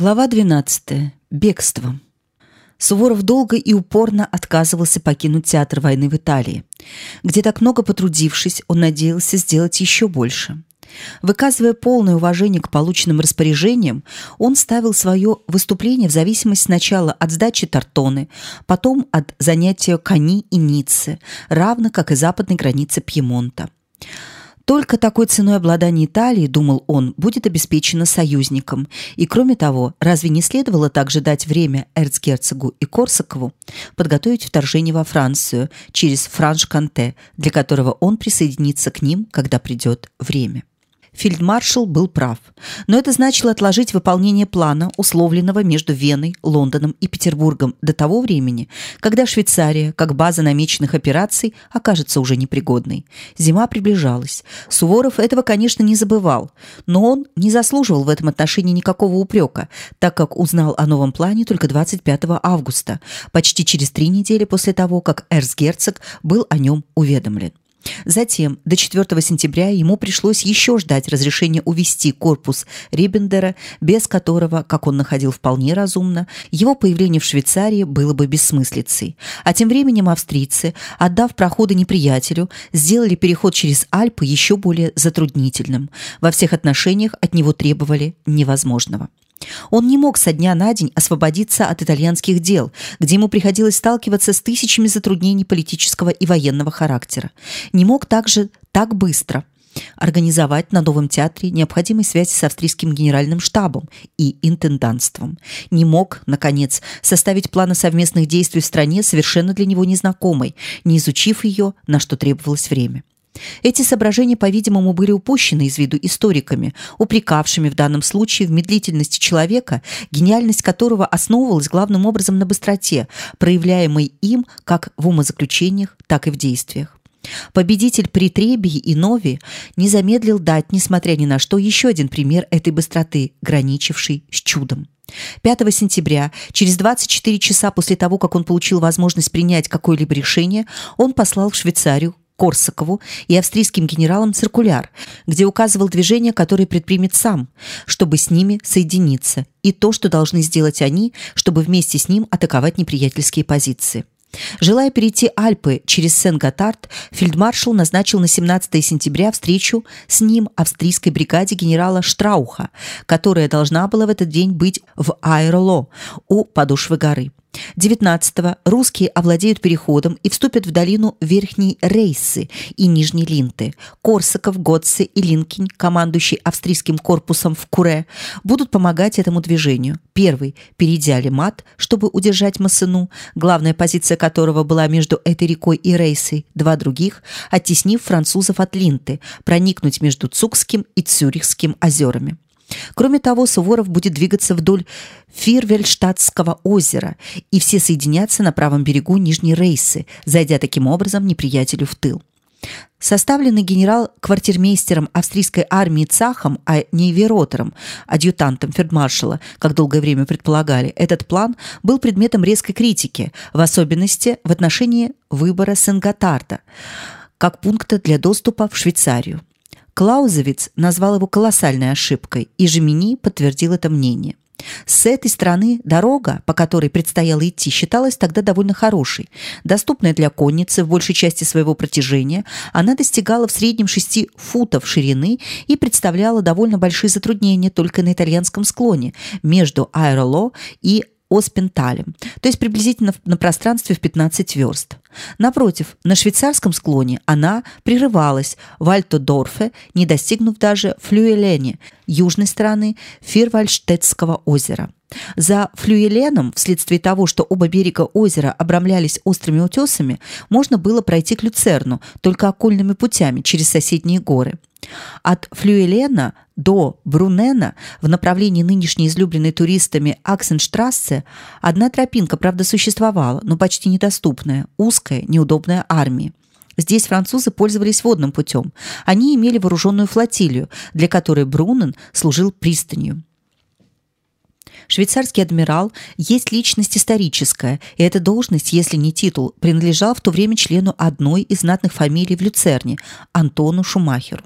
Глава 12. Бегство. Суворов долго и упорно отказывался покинуть театр войны в Италии, где так много потрудившись, он надеялся сделать еще больше. Выказывая полное уважение к полученным распоряжениям, он ставил свое выступление в зависимость сначала от сдачи Тартоны, потом от занятия Кани и Ниццы, равно как и западной границы Пьемонта. Только такой ценой обладания Италией, думал он, будет обеспечено союзником. И кроме того, разве не следовало также дать время эрцгерцогу и Корсакову подготовить вторжение во Францию через Франш-Канте, для которого он присоединится к ним, когда придет время? Фельдмаршал был прав, но это значило отложить выполнение плана, условленного между Веной, Лондоном и Петербургом до того времени, когда Швейцария, как база намеченных операций, окажется уже непригодной. Зима приближалась. Суворов этого, конечно, не забывал, но он не заслуживал в этом отношении никакого упрека, так как узнал о новом плане только 25 августа, почти через три недели после того, как эрцгерцог был о нем уведомлен. Затем до 4 сентября ему пришлось еще ждать разрешения увести корпус Риббендера, без которого, как он находил вполне разумно, его появление в Швейцарии было бы бессмыслицей. А тем временем австрийцы, отдав проходы неприятелю, сделали переход через Альпы еще более затруднительным. Во всех отношениях от него требовали невозможного. Он не мог со дня на день освободиться от итальянских дел, где ему приходилось сталкиваться с тысячами затруднений политического и военного характера. Не мог также так быстро организовать на Новом театре необходимые связи с австрийским генеральным штабом и интендантством. Не мог, наконец, составить планы совместных действий в стране, совершенно для него незнакомой, не изучив ее, на что требовалось время. Эти соображения, по-видимому, были упущены из виду историками, упрекавшими в данном случае в медлительности человека, гениальность которого основывалась главным образом на быстроте, проявляемой им как в умозаключениях, так и в действиях. Победитель при Требии и Нови не замедлил дать, несмотря ни на что, еще один пример этой быстроты, граничившей с чудом. 5 сентября, через 24 часа после того, как он получил возможность принять какое-либо решение, он послал в Швейцарию Корсакову и австрийским генералам циркуляр, где указывал движения, которые предпримет сам, чтобы с ними соединиться, и то, что должны сделать они, чтобы вместе с ним атаковать неприятельские позиции. Желая перейти Альпы через Сен-Готард, фельдмаршал назначил на 17 сентября встречу с ним австрийской бригаде генерала Штрауха, которая должна была в этот день быть в Айрло у подошвы горы. 19-го русские овладеют переходом и вступят в долину Верхней Рейсы и Нижней Линты. Корсаков, Готце и Линкин, командующий австрийским корпусом в Куре, будут помогать этому движению. Первый, перейдя Лимат, чтобы удержать Массену, главная позиция которого была между этой рекой и Рейсой, два других, оттеснив французов от Линты, проникнут между Цугским и Цюрихским озерами. Кроме того, Суворов будет двигаться вдоль Фирвельштадтского озера, и все соединятся на правом берегу Нижней Рейсы, зайдя таким образом неприятелю в тыл. Составленный генерал-квартирмейстером австрийской армии Цахом, а не Веротером, адъютантом фельдмаршала, как долгое время предполагали, этот план был предметом резкой критики, в особенности в отношении выбора Сен-Готарда как пункта для доступа в Швейцарию. Клаузевиц назвал его колоссальной ошибкой, и Жемини подтвердил это мнение. С этой стороны дорога, по которой предстояло идти, считалась тогда довольно хорошей. Доступная для конницы в большей части своего протяжения, она достигала в среднем 6 футов ширины и представляла довольно большие затруднения только на итальянском склоне между Аэроло и Оспенталем, то есть приблизительно на пространстве в 15 верст. Напротив, на швейцарском склоне она прерывалась в Альтодорфе, не достигнув даже Флюэлене, южной стороны Фирвальштетского озера. За Флюеленом, вследствие того, что оба берега озера обрамлялись острыми утесами, можно было пройти к Люцерну только окольными путями через соседние горы. От Флюелена до Брунена в направлении нынешней излюбленной туристами Аксенштрассе одна тропинка, правда, существовала, но почти недоступная, узкая, неудобная армии. Здесь французы пользовались водным путем. Они имели вооруженную флотилию, для которой Брунен служил пристанью. Швейцарский адмирал есть личность историческая, и эта должность, если не титул, принадлежал в то время члену одной из знатных фамилий в Люцерне Антону Шумахеру.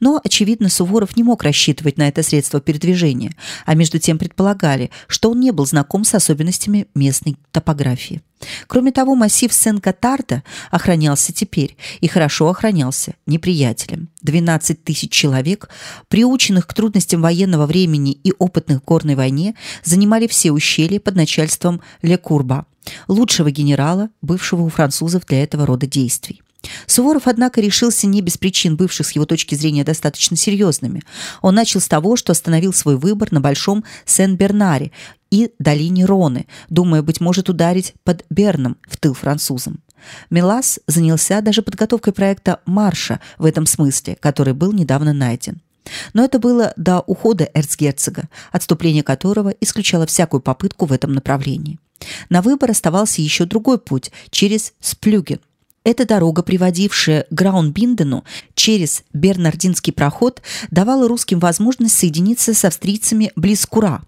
Но, очевидно, Суворов не мог рассчитывать на это средство передвижения, а между тем предполагали, что он не был знаком с особенностями местной топографии. Кроме того, массив Сен-Катарда охранялся теперь и хорошо охранялся неприятелем. 12 тысяч человек, приученных к трудностям военного времени и опытных в горной войне, занимали все ущелья под начальством Ле Курба, лучшего генерала, бывшего у французов для этого рода действий. Суворов, однако, решился не без причин, бывших с его точки зрения достаточно серьезными. Он начал с того, что остановил свой выбор на Большом Сен-Бернаре и долине Роны, думая, быть может, ударить под Берном в тыл французам. Мелас занялся даже подготовкой проекта «Марша» в этом смысле, который был недавно найден. Но это было до ухода эрцгерцога, отступление которого исключало всякую попытку в этом направлении. На выбор оставался еще другой путь через Сплюген, эта дорога, приводившая Граунбиндену через Бернардинский проход, давала русским возможность соединиться с австрийцами близ Кура,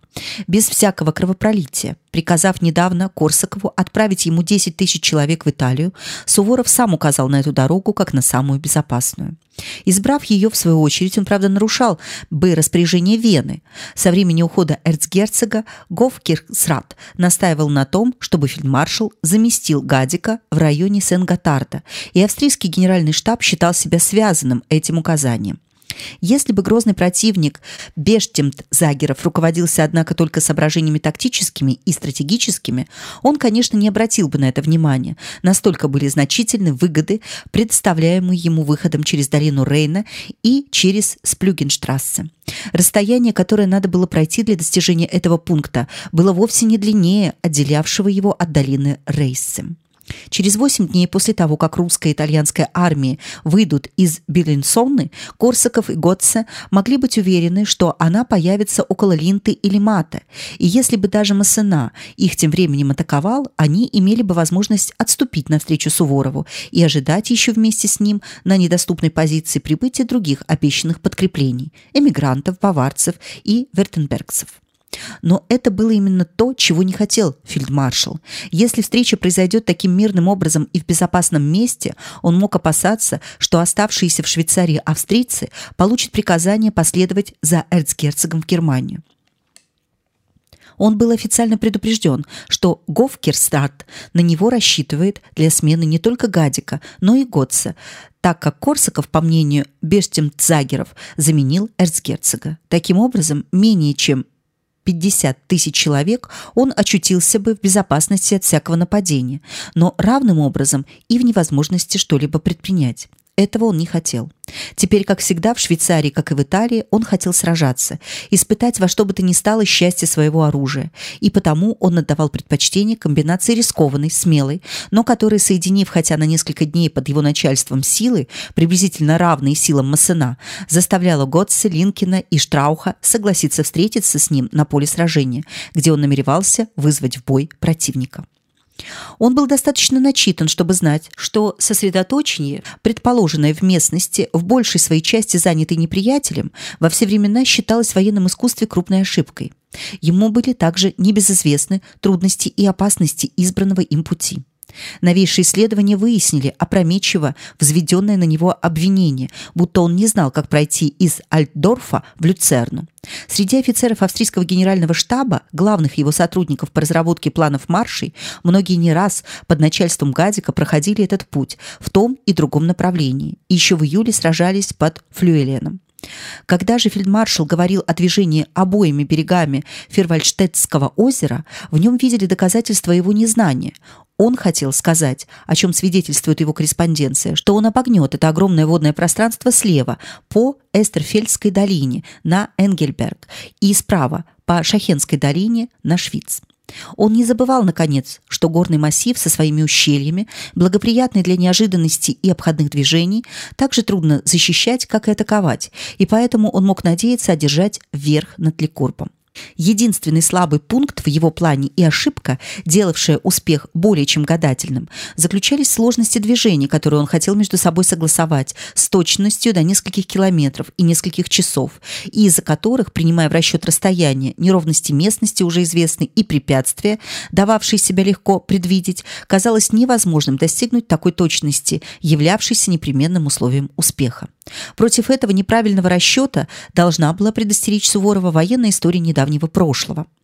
без всякого кровопролития. Приказав недавно Корсакову отправить ему 10 тысяч человек в Италию, Суворов сам указал на эту дорогу как на самую безопасную. Избрав ее, в свою очередь, он, правда, нарушал бы распоряжение Вены. Со времени ухода эрцгерцога Гофкирсрат настаивал на том, чтобы фельдмаршал заместил Гадика в районе Сен-Готарда, и австрийский генеральный штаб считал себя связанным этим указанием. Если бы грозный противник Бештемт Загеров руководился, однако, только соображениями тактическими и стратегическими, он, конечно, не обратил бы на это внимания. Настолько были значительны выгоды, представляемые ему выходом через долину Рейна и через Сплюгенштрассе. Расстояние, которое надо было пройти для достижения этого пункта, было вовсе не длиннее отделявшего его от долины Рейссе. Через восемь дней после того, как русская и итальянская армии выйдут из Беллинсонны, Корсаков и Готце могли быть уверены, что она появится около Линты или Мата, и если бы даже Массена их тем временем атаковал, они имели бы возможность отступить навстречу Суворову и ожидать еще вместе с ним на недоступной позиции прибытия других обещанных подкреплений – эмигрантов, баварцев и вертенбергцев. Но это было именно то, чего не хотел фельдмаршал. Если встреча произойдет таким мирным образом и в безопасном месте, он мог опасаться, что оставшиеся в Швейцарии австрийцы получат приказание последовать за эрцгерцогом в Германию. Он был официально предупрежден, что Гофкерстадт на него рассчитывает для смены не только Гадика, но и Готца, так как Корсаков, по мнению Бештемцагеров, заменил эрцгерцога. Таким образом, менее чем 50 тысяч человек, он очутился бы в безопасности от всякого нападения, но равным образом и в невозможности что-либо предпринять. Этого он не хотел. Теперь, как всегда, в Швейцарии, как и в Италии, он хотел сражаться, испытать во что бы то ни стало счастье своего оружия, и потому он отдавал предпочтение комбинации рискованной, смелой, но которой, соединив хотя на несколько дней под его начальством силы, приблизительно равные силам Массена, заставляла Готце, Линкина и Штрауха согласиться встретиться с ним на поле сражения, где он намеревался вызвать в бой противника. Он был достаточно начитан, чтобы знать, что сосредоточение, предположенное в местности, в большей своей части занятой неприятелем, во все времена считалось в военном искусстве крупной ошибкой. Ему были также небезызвестны трудности и опасности избранного им пути. Новейшие исследования выяснили опрометчиво взведенное на него обвинение, будто он не знал, как пройти из Альтдорфа в Люцерну. Среди офицеров австрийского генерального штаба, главных его сотрудников по разработке планов маршей, многие не раз под начальством Гадика проходили этот путь в том и другом направлении и еще в июле сражались под Флюэленом. Когда же фельдмаршал говорил о движении обоими берегами Фервальштетского озера, в нем видели доказательства его незнания. Он хотел сказать, о чем свидетельствует его корреспонденция, что он обогнет это огромное водное пространство слева по Эстерфельдской долине на Энгельберг и справа по Шахенской долине на Швиц. Он не забывал, наконец, что горный массив со своими ущельями, благоприятный для неожиданностей и обходных движений, так же трудно защищать, как и атаковать, и поэтому он мог надеяться одержать верх над Ликурбом. Единственный слабый пункт в его плане и ошибка, делавшая успех более чем гадательным, заключались в сложности движений, которые он хотел между собой согласовать с точностью до нескольких километров и нескольких часов, и из-за которых, принимая в расчет расстояние, неровности местности уже известны и препятствия, дававшие себя легко предвидеть, казалось невозможным достигнуть такой точности, являвшейся непременным условием успеха. Против этого неправильного расчета должна была предостеречь Суворова военная история недавнего прошлого –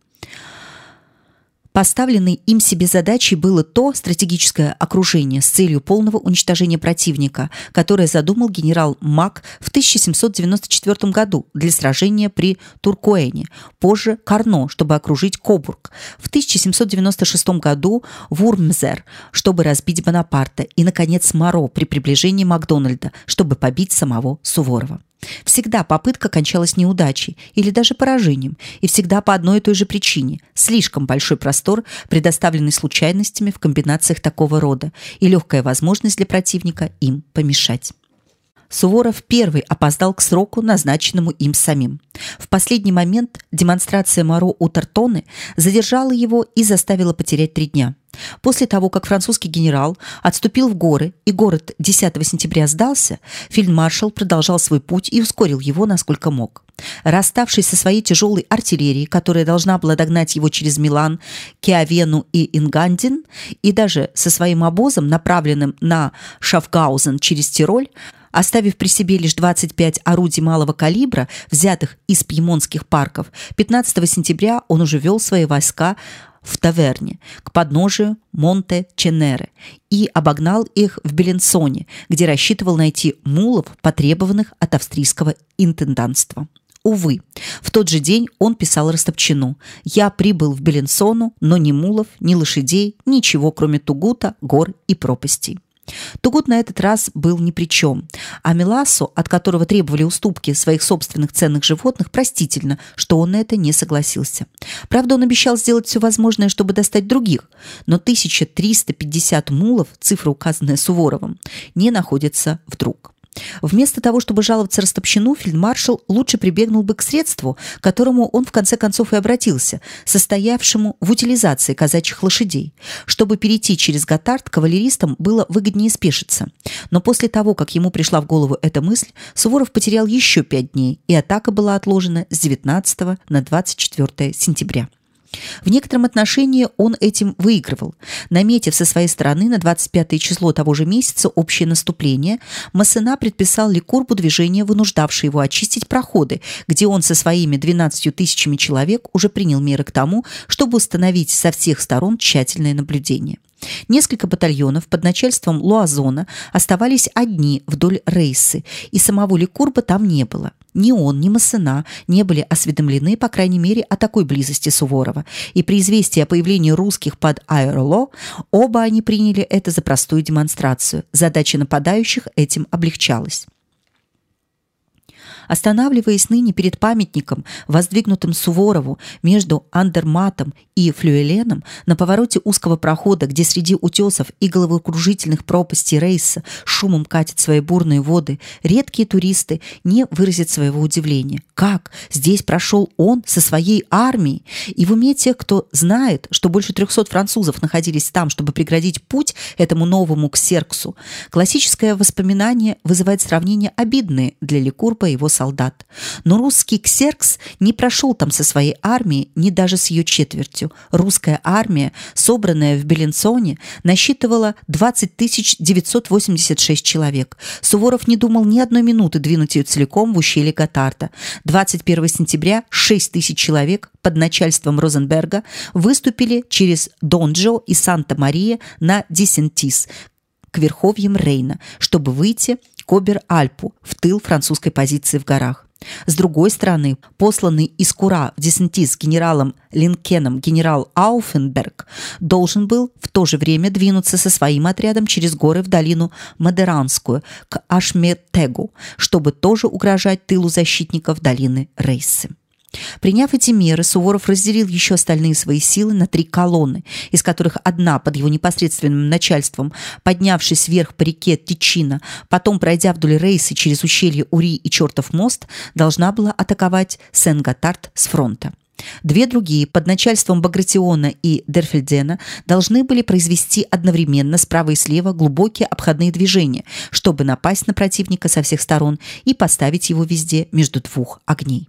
Поставленной им себе задачей было то стратегическое окружение с целью полного уничтожения противника, которое задумал генерал Мак в 1794 году для сражения при Туркуэне, позже Карно, чтобы окружить Кобург, в 1796 году Вурмзер, чтобы разбить Бонапарта, и, наконец, Маро при приближении Макдональда, чтобы побить самого Суворова. Всегда попытка кончалась неудачей или даже поражением, и всегда по одной и той же причине – слишком большой простор, предоставленный случайностями в комбинациях такого рода, и легкая возможность для противника им помешать. Суворов первый опоздал к сроку, назначенному им самим. В последний момент демонстрация Моро у Тартоны задержала его и заставила потерять три дня. После того, как французский генерал отступил в горы и город 10 сентября сдался, фельдмаршал продолжал свой путь и ускорил его насколько мог. Расставшись со своей тяжелой артиллерией, которая должна была догнать его через Милан, Киавену и Ингандин, и даже со своим обозом, направленным на Шафгаузен через Тироль, Оставив при себе лишь 25 орудий малого калибра, взятых из пьемонских парков, 15 сентября он уже вел свои войска в таверне к подножию Монте-Ченере и обогнал их в Беленсоне, где рассчитывал найти мулов, потребованных от австрийского интендантства. Увы, в тот же день он писал Растопчину «Я прибыл в Беленсону, но ни мулов, ни лошадей, ничего, кроме Тугута, гор и пропастей». Тугут на этот раз был ни при чем, а Миласу, от которого требовали уступки своих собственных ценных животных, простительно, что он на это не согласился. Правда, он обещал сделать все возможное, чтобы достать других, но 1350 мулов, цифра, указанная Суворовым, не находится вдруг. Вместо того, чтобы жаловаться Растопщину, фельдмаршал лучше прибегнул бы к средству, к которому он в конце концов и обратился, состоявшему в утилизации казачьих лошадей. Чтобы перейти через Готард, кавалеристам было выгоднее спешиться. Но после того, как ему пришла в голову эта мысль, Суворов потерял еще пять дней, и атака была отложена с 19 на 24 сентября. В некотором отношении он этим выигрывал. Наметив со своей стороны на 25 число того же месяца общее наступление, Массена предписал Ликурбу движение, вынуждавшее его очистить проходы, где он со своими 12 тысячами человек уже принял меры к тому, чтобы установить со всех сторон тщательное наблюдение. Несколько батальонов под начальством Луазона оставались одни вдоль рейсы, и самого Ликурба там не было. Ни он, ни Массена не были осведомлены, по крайней мере, о такой близости Суворова, и при известии о появлении русских под Айрло оба они приняли это за простую демонстрацию. Задача нападающих этим облегчалась. Останавливаясь ныне перед памятником, воздвигнутым Суворову между Андерматом и Флюэленом, на повороте узкого прохода, где среди утесов и головокружительных пропастей рейса шумом катят свои бурные воды, редкие туристы не выразят своего удивления. Как здесь прошел он со своей армией? И в уме тех, кто знает, что больше 300 французов находились там, чтобы преградить путь этому новому ксерксу, классическое воспоминание вызывает сравнения обидные для Ликурпа и его солдат. Но русский ксеркс не прошел там со своей армией, ни даже с ее четвертью. Русская армия, собранная в Беленсоне, насчитывала 20 986 человек. Суворов не думал ни одной минуты двинуть ее целиком в ущелье Готарда. 21 сентября 6 тысяч человек под начальством Розенберга выступили через Донджо и Санта-Мария на Десентис к верховьям Рейна, чтобы выйти Кобер-Альпу в тыл французской позиции в горах. С другой стороны, посланный из Кура в Десентис генералом Линкеном генерал Ауфенберг должен был в то же время двинуться со своим отрядом через горы в долину Мадеранскую к Ашметегу, чтобы тоже угрожать тылу защитников долины Рейсы. Приняв эти меры, Суворов разделил еще остальные свои силы на три колонны, из которых одна под его непосредственным начальством, поднявшись вверх по реке Тичина, потом пройдя вдоль рейсы через ущелье Ури и Чертов мост, должна была атаковать Сен-Готард с фронта. Две другие под начальством Багратиона и Дерфельдена должны были произвести одновременно справа и слева глубокие обходные движения, чтобы напасть на противника со всех сторон и поставить его везде между двух огней.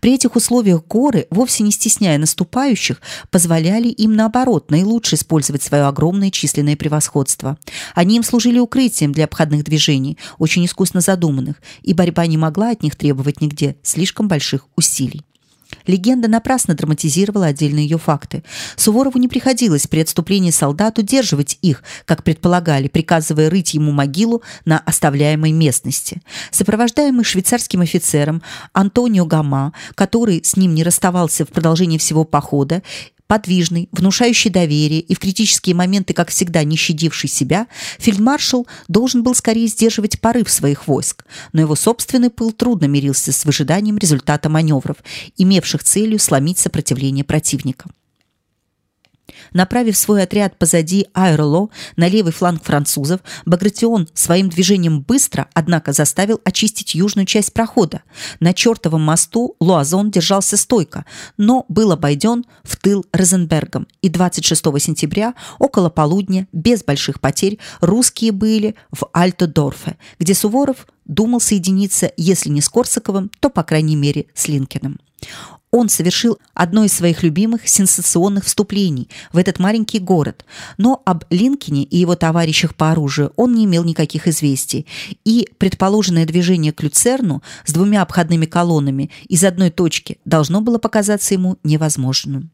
При этих условиях горы, вовсе не стесняя наступающих, позволяли им, наоборот, наилучше использовать свое огромное численное превосходство. Они им служили укрытием для обходных движений, очень искусно задуманных, и борьба не могла от них требовать нигде слишком больших усилий. Легенда напрасно драматизировала отдельные ее факты. Суворову не приходилось при отступлении солдат удерживать их, как предполагали, приказывая рыть ему могилу на оставляемой местности. Сопровождаемый швейцарским офицером Антонио Гама, который с ним не расставался в продолжении всего похода, подвижный, внушающий доверие и в критические моменты, как всегда, не щадивший себя, фельдмаршал должен был скорее сдерживать порыв своих войск, но его собственный пыл трудно мирился с выжиданием результата маневров, имевших целью сломить сопротивление противника. Направив свой отряд позади Айрло на левый фланг французов, Багратион своим движением быстро, однако, заставил очистить южную часть прохода. На чертовом мосту Луазон держался стойко, но был обойден в тыл Розенбергом, и 26 сентября около полудня, без больших потерь, русские были в Альтодорфе, где Суворов думал соединиться, если не с Корсаковым, то, по крайней мере, с Линкеном он совершил одно из своих любимых сенсационных вступлений в этот маленький город, но об Линкине и его товарищах по оружию он не имел никаких известий, и предположенное движение к Люцерну с двумя обходными колоннами из одной точки должно было показаться ему невозможным.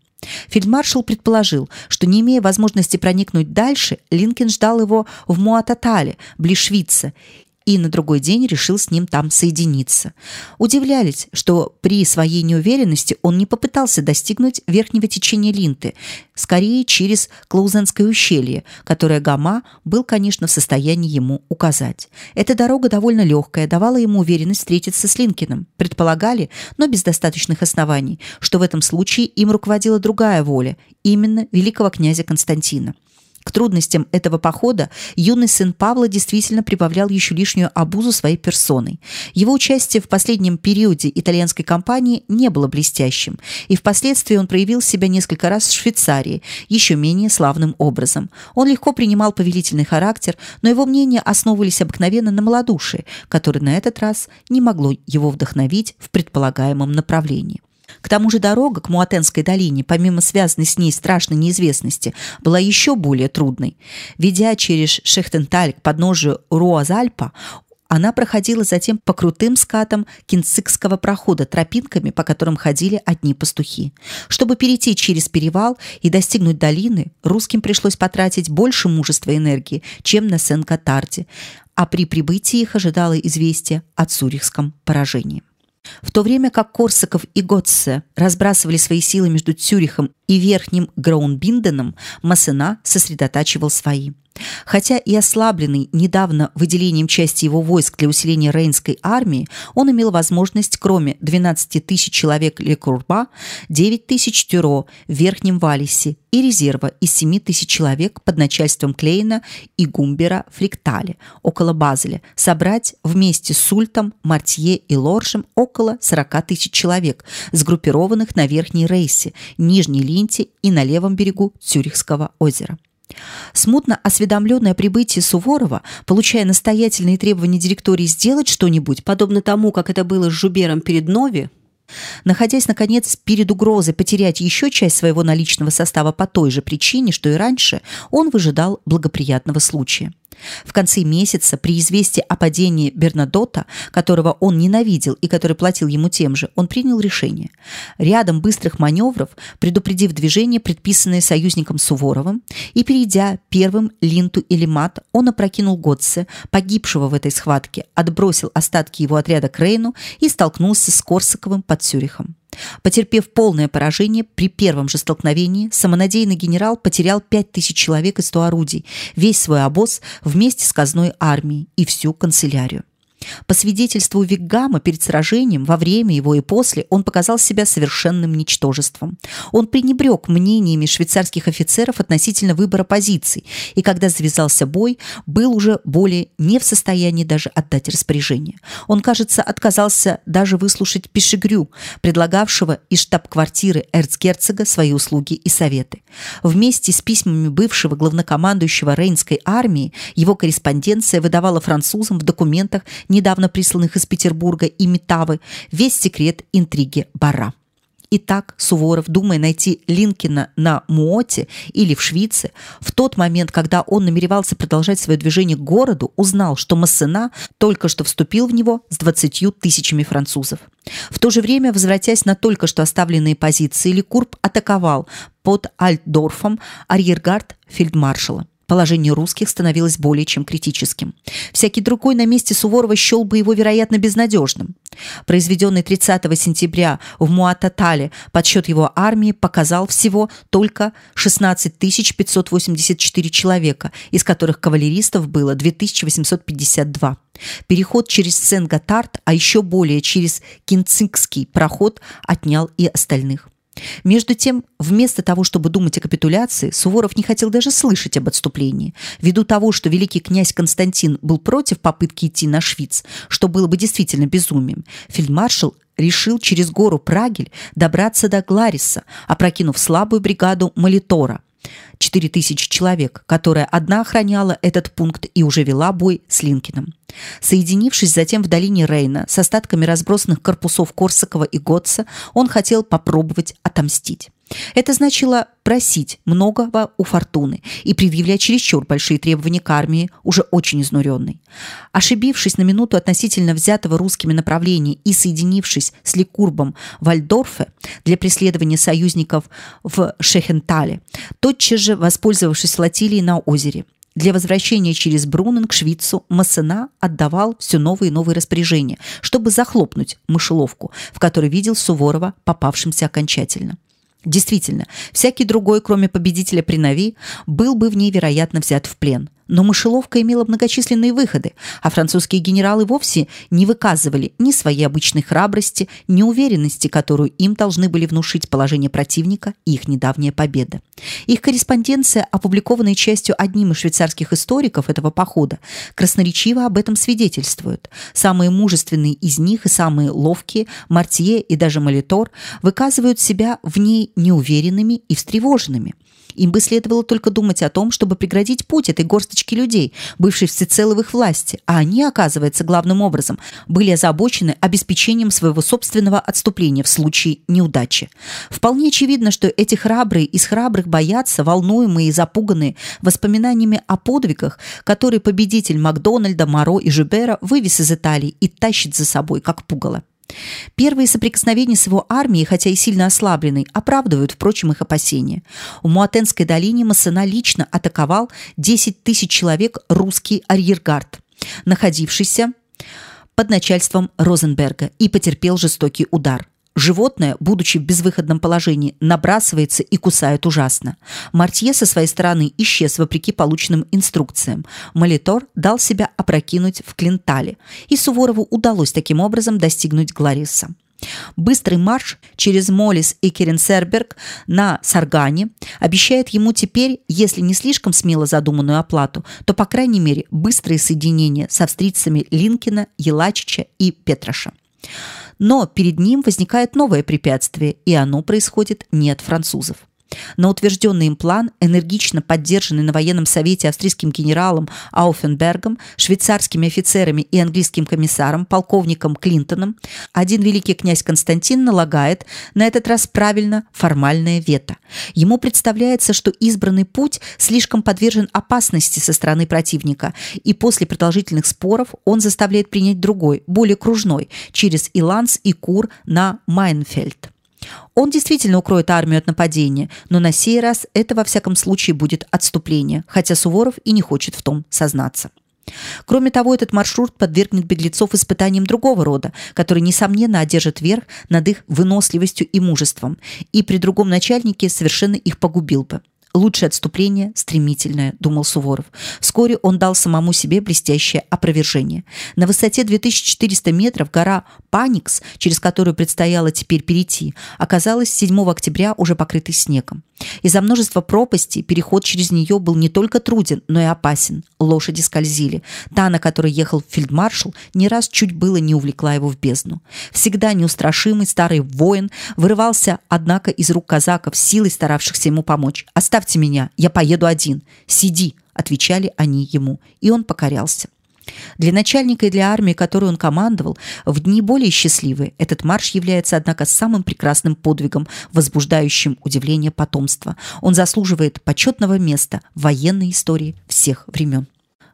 Фельдмаршал предположил, что не имея возможности проникнуть дальше, Линкин ждал его в Муататале, близ Швица, и на другой день решил с ним там соединиться. Удивлялись, что при своей неуверенности он не попытался достигнуть верхнего течения Линты, скорее через Клаузенское ущелье, которое Гама был, конечно, в состоянии ему указать. Эта дорога довольно легкая, давала ему уверенность встретиться с Линкиным. Предполагали, но без достаточных оснований, что в этом случае им руководила другая воля, именно великого князя Константина. К трудностям этого похода юный сын Павла действительно прибавлял еще лишнюю обузу своей персоной. Его участие в последнем периоде итальянской кампании не было блестящим, и впоследствии он проявил себя несколько раз в Швейцарии, еще менее славным образом. Он легко принимал повелительный характер, но его мнения основывались обыкновенно на малодушии, которое на этот раз не могло его вдохновить в предполагаемом направлении. К тому же дорога к Муатенской долине, помимо связанной с ней страшной неизвестности, была еще более трудной. Ведя через Шехтенталь к подножию Руазальпа, она проходила затем по крутым скатам Кинцикского прохода, тропинками, по которым ходили одни пастухи. Чтобы перейти через перевал и достигнуть долины, русским пришлось потратить больше мужества и энергии, чем на Сен-Катарде, а при прибытии их ожидало известие о Цюрихском поражении. В то время как Корсаков и Готце разбрасывали свои силы между Цюрихом и Верхним Граунбинденом, Массена сосредотачивал свои. Хотя и ослабленный недавно выделением части его войск для усиления Рейнской армии, он имел возможность, кроме 12 тысяч человек Лекурба, 9 тысяч Тюро в Верхнем Валисе и резерва из 7 тысяч человек под начальством Клейна и Гумбера Фриктале около Базеля, собрать вместе с Сультом, Мартье и Лоржем около 40 тысяч человек, сгруппированных на Верхней Рейсе, Нижней Линте и на левом берегу Цюрихского озера. Смутно осведомленный о прибытии Суворова, получая настоятельные требования директории сделать что-нибудь, подобно тому, как это было с Жубером перед Нови, находясь, наконец, перед угрозой потерять еще часть своего наличного состава по той же причине, что и раньше, он выжидал благоприятного случая. В конце месяца, при известии о падении Бернадота, которого он ненавидел и который платил ему тем же, он принял решение. Рядом быстрых маневров, предупредив движение, предписанное союзником Суворовым, и перейдя первым Линту или Мат, он опрокинул Готце, погибшего в этой схватке, отбросил остатки его отряда к Рейну и столкнулся с Корсаковым под Цюрихом. Потерпев полное поражение при первом же столкновении, самонадеянный генерал потерял пять тысяч человек и сто орудий, весь свой обоз вместе с казной армией и всю канцелярию. По свидетельству Виггама, перед сражением, во время его и после, он показал себя совершенным ничтожеством. Он пренебрег мнениями швейцарских офицеров относительно выбора позиций, и когда завязался бой, был уже более не в состоянии даже отдать распоряжение. Он, кажется, отказался даже выслушать Пешегрю, предлагавшего из штаб-квартиры эрцгерцога свои услуги и советы. Вместе с письмами бывшего главнокомандующего Рейнской армии его корреспонденция выдавала французам в документах недавно присланных из Петербурга и Метавы, весь секрет интриги Бара. Итак, Суворов, думая найти Линкина на Муоте или в Швейце, в тот момент, когда он намеревался продолжать свое движение к городу, узнал, что Массена только что вступил в него с 20 тысячами французов. В то же время, возвратясь на только что оставленные позиции, Лекурб атаковал под Альтдорфом арьергард фельдмаршала положение русских становилось более чем критическим. Всякий другой на месте Суворова счел бы его, вероятно, безнадежным. Произведенный 30 сентября в Муататале подсчет его армии показал всего только 16 584 человека, из которых кавалеристов было 2852. Переход через Сен-Готард, а еще более через Кинцикский проход отнял и остальных. Между тем, вместо того, чтобы думать о капитуляции, Суворов не хотел даже слышать об отступлении. Ввиду того, что великий князь Константин был против попытки идти на Швиц, что было бы действительно безумием, фельдмаршал решил через гору Прагель добраться до Глариса, опрокинув слабую бригаду Молитора – 4000 человек, которая одна охраняла этот пункт и уже вела бой с Линкиным. Соединившись затем в долине Рейна с остатками разбросанных корпусов Корсакова и Готца, он хотел попробовать отомстить. Это значило просить многого у фортуны и предъявлять чересчур большие требования к армии, уже очень изнуренной. Ошибившись на минуту относительно взятого русскими направления и соединившись с Ликурбом в Альдорфе для преследования союзников в Шехентале, тотчас же воспользовавшись флотилией на озере, для возвращения через Брунен к Швейцу Массена отдавал все новые и новые распоряжения, чтобы захлопнуть мышеловку, в которой видел Суворова попавшимся окончательно. Действительно, всякий другой, кроме победителя при Нави, был бы в ней, вероятно, взят в плен – но мышеловка имела многочисленные выходы, а французские генералы вовсе не выказывали ни своей обычной храбрости, ни уверенности, которую им должны были внушить положение противника и их недавняя победа. Их корреспонденция, опубликованная частью одним из швейцарских историков этого похода, красноречиво об этом свидетельствует. Самые мужественные из них и самые ловкие, Мартье и даже Молитор, выказывают себя в ней неуверенными и встревоженными. Им бы следовало только думать о том, чтобы преградить путь этой горсточки людей, бывшей всецело в их власти, а они, оказывается, главным образом, были озабочены обеспечением своего собственного отступления в случае неудачи. Вполне очевидно, что эти храбрые из храбрых боятся, волнуемые и запуганные воспоминаниями о подвигах, которые победитель Макдональда, Моро и Жубера вывез из Италии и тащит за собой, как пугало. Первые соприкосновения с его армией, хотя и сильно ослабленной, оправдывают, впрочем, их опасения. У Муатенской долине Массена лично атаковал 10 тысяч человек русский арьергард, находившийся под начальством Розенберга, и потерпел жестокий удар. Животное, будучи в безвыходном положении, набрасывается и кусает ужасно. Мартье со своей стороны исчез вопреки полученным инструкциям. Молитор дал себя опрокинуть в Клинтале, и Суворову удалось таким образом достигнуть Глариса. Быстрый марш через Молис и Керенсерберг на Саргане обещает ему теперь, если не слишком смело задуманную оплату, то, по крайней мере, быстрые соединения с австрийцами Линкина, Елачича и Петраша. Но перед ним возникает новое препятствие, и оно происходит не от французов. На утвержденный им план, энергично поддержанный на военном совете австрийским генералом Ауфенбергом, швейцарскими офицерами и английским комиссаром, полковником Клинтоном, один великий князь Константин налагает на этот раз правильно формальное вето. Ему представляется, что избранный путь слишком подвержен опасности со стороны противника, и после продолжительных споров он заставляет принять другой, более кружной, через Иланс и Кур на Майнфельд. Он действительно укроет армию от нападения, но на сей раз это во всяком случае будет отступление, хотя Суворов и не хочет в том сознаться. Кроме того, этот маршрут подвергнет беглецов испытаниям другого рода, который, несомненно, одержит верх над их выносливостью и мужеством, и при другом начальнике совершенно их погубил бы. Лучшее отступление стремительное, думал Суворов. Вскоре он дал самому себе блестящее опровержение. На высоте 2400 метров гора Паникс, через которую предстояло теперь перейти, оказалась 7 октября уже покрытой снегом. Из-за множества пропастей переход через нее был не только труден, но и опасен. Лошади скользили. Та, на которой ехал фельдмаршал, не раз чуть было не увлекла его в бездну. Всегда неустрашимый старый воин вырывался, однако, из рук казаков, силой старавшихся ему помочь. «Оставьте меня, я поеду один. Сиди», — отвечали они ему, и он покорялся. Для начальника и для армии, которой он командовал, в дни более счастливые этот марш является, однако, самым прекрасным подвигом, возбуждающим удивление потомства. Он заслуживает почетного места в военной истории всех времен.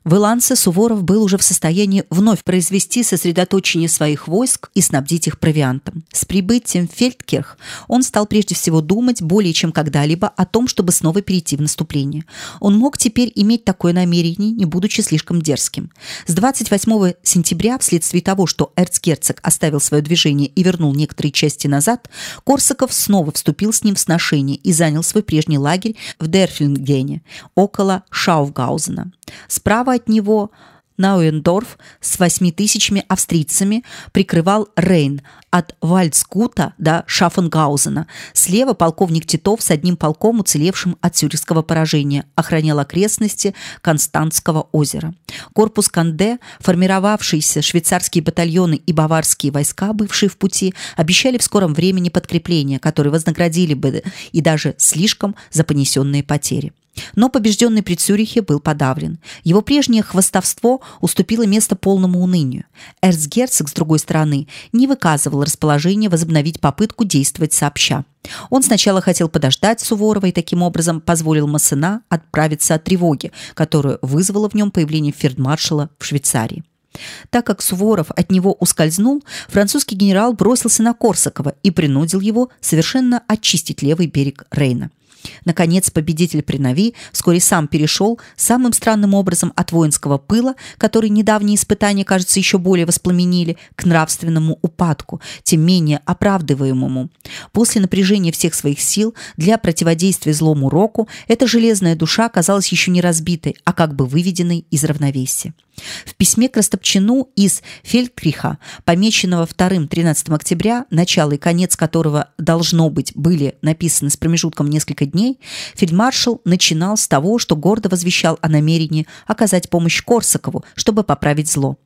В Иланце Суворов был уже в состоянии вновь произвести сосредоточение своих войск и снабдить их провиантом. С прибытием в Фельдкирх он стал прежде всего думать более чем когда-либо о том, чтобы снова перейти в наступление. Он мог теперь иметь такое намерение, не будучи слишком дерзким. С 28 сентября, вследствие того, что эрцгерцог оставил свое движение и вернул некоторые части назад, Корсаков снова вступил с ним в сношение и занял свой прежний лагерь в Дерфлингене, около Шауфгаузена. Справа от него Науендорф с восьми тысячами австрийцами прикрывал Рейн от Вальцгута до Шаффенгаузена. Слева полковник Титов с одним полком, уцелевшим от сюрихского поражения, охранял окрестности Константского озера. Корпус Канде, формировавшиеся швейцарские батальоны и баварские войска, бывшие в пути, обещали в скором времени подкрепления, которые вознаградили бы и даже слишком за понесенные потери. Но побежденный при Цюрихе был подавлен. Его прежнее хвастовство уступило место полному унынию. Эрцгерцог, с другой стороны, не выказывал расположения возобновить попытку действовать сообща. Он сначала хотел подождать Суворова и таким образом позволил Массена отправиться от тревоги, которую вызвало в нем появление фельдмаршала в Швейцарии. Так как Суворов от него ускользнул, французский генерал бросился на Корсакова и принудил его совершенно очистить левый берег Рейна. Наконец, победитель при Нави вскоре сам перешел самым странным образом от воинского пыла, который недавние испытания, кажется, еще более воспламенили, к нравственному упадку, тем менее оправдываемому. После напряжения всех своих сил для противодействия злому року эта железная душа оказалась еще не разбитой, а как бы выведенной из равновесия. В письме к Растопчину из Фельдкриха, помеченного 2-13 октября, начало и конец которого должно быть были написаны с промежутком несколько дней, фельдмаршал начинал с того, что гордо возвещал о намерении оказать помощь Корсакову, чтобы поправить зло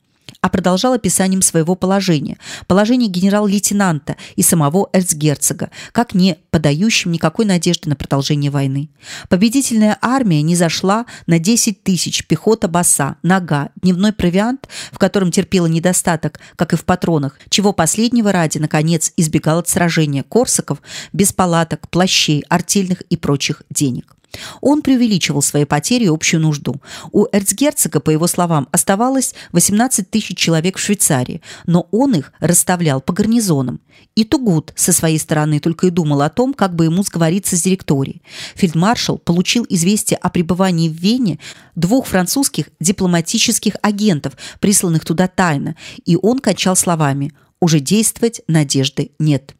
а продолжал описанием своего положения, положения генерал-лейтенанта и самого эрцгерцога, как не подающим никакой надежды на продолжение войны. Победительная армия не зашла на 10 тысяч, пехота боса, нога, дневной провиант, в котором терпела недостаток, как и в патронах, чего последнего ради, наконец, избегал от сражения Корсаков без палаток, плащей, артельных и прочих денег. Он преувеличивал свои потери и общую нужду. У эрцгерцога, по его словам, оставалось 18 тысяч человек в Швейцарии, но он их расставлял по гарнизонам. И Тугут со своей стороны только и думал о том, как бы ему сговориться с директорией. Фельдмаршал получил известие о пребывании в Вене двух французских дипломатических агентов, присланных туда тайно, и он кончал словами «Уже действовать надежды нет».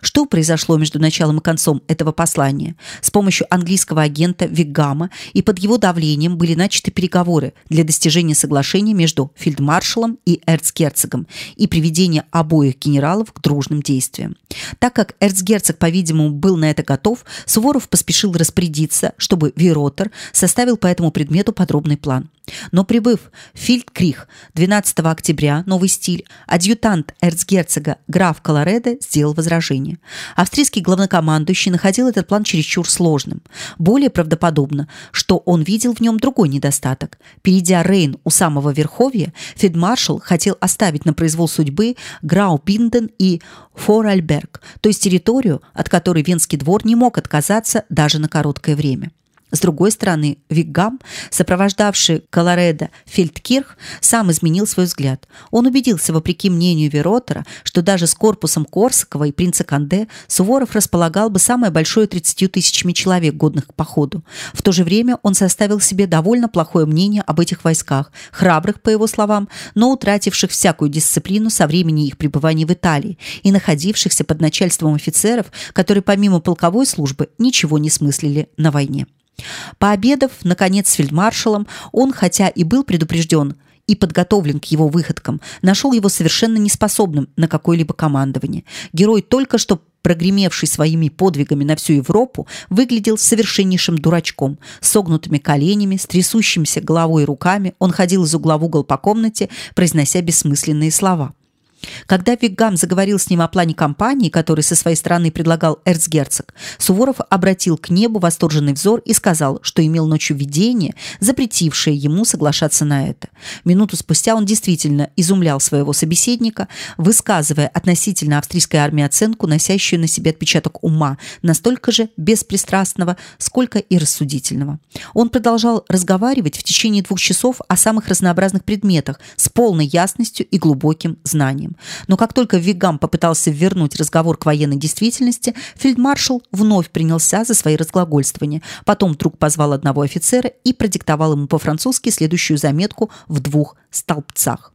Что произошло между началом и концом этого послания? С помощью английского агента Виггама и под его давлением были начаты переговоры для достижения соглашения между фельдмаршалом и эрцгерцогом и приведения обоих генералов к дружным действиям. Так как эрцгерцог, по-видимому, был на это готов, Суворов поспешил распорядиться, чтобы Виротер составил по этому предмету подробный план. Но прибыв в Фильдкрих 12 октября, новый стиль, адъютант эрцгерцога граф Колоредо сделал возражение положение. Австрийский главнокомандующий находил этот план чересчур сложным. Более правдоподобно, что он видел в нем другой недостаток. Перейдя Рейн у самого верховья, фельдмаршал хотел оставить на произвол судьбы Граубинден и Форальберг, то есть территорию, от которой Венский двор не мог отказаться даже на короткое время. С другой стороны, Виггам, сопровождавший Колоредо Фельдкирх, сам изменил свой взгляд. Он убедился, вопреки мнению Веротера, что даже с корпусом Корсакова и принца Канде Суворов располагал бы самое большое 30 тысячами человек, годных к походу. В то же время он составил себе довольно плохое мнение об этих войсках, храбрых, по его словам, но утративших всякую дисциплину со времени их пребывания в Италии и находившихся под начальством офицеров, которые помимо полковой службы ничего не смыслили на войне. Пообедав, наконец, с фельдмаршалом, он, хотя и был предупрежден и подготовлен к его выходкам, нашел его совершенно неспособным на какое-либо командование. Герой, только что прогремевший своими подвигами на всю Европу, выглядел совершеннейшим дурачком. Согнутыми коленями, с трясущимся головой и руками он ходил из угла в угол по комнате, произнося бессмысленные слова. Когда Виггам заговорил с ним о плане кампании, который со своей стороны предлагал эрцгерцог, Суворов обратил к небу восторженный взор и сказал, что имел ночью видение, запретившее ему соглашаться на это. Минуту спустя он действительно изумлял своего собеседника, высказывая относительно австрийской армии оценку, носящую на себе отпечаток ума, настолько же беспристрастного, сколько и рассудительного. Он продолжал разговаривать в течение двух часов о самых разнообразных предметах с полной ясностью и глубоким знанием сомнением. Но как только Вигам попытался вернуть разговор к военной действительности, фельдмаршал вновь принялся за свои разглагольствования. Потом вдруг позвал одного офицера и продиктовал ему по-французски следующую заметку в двух столбцах.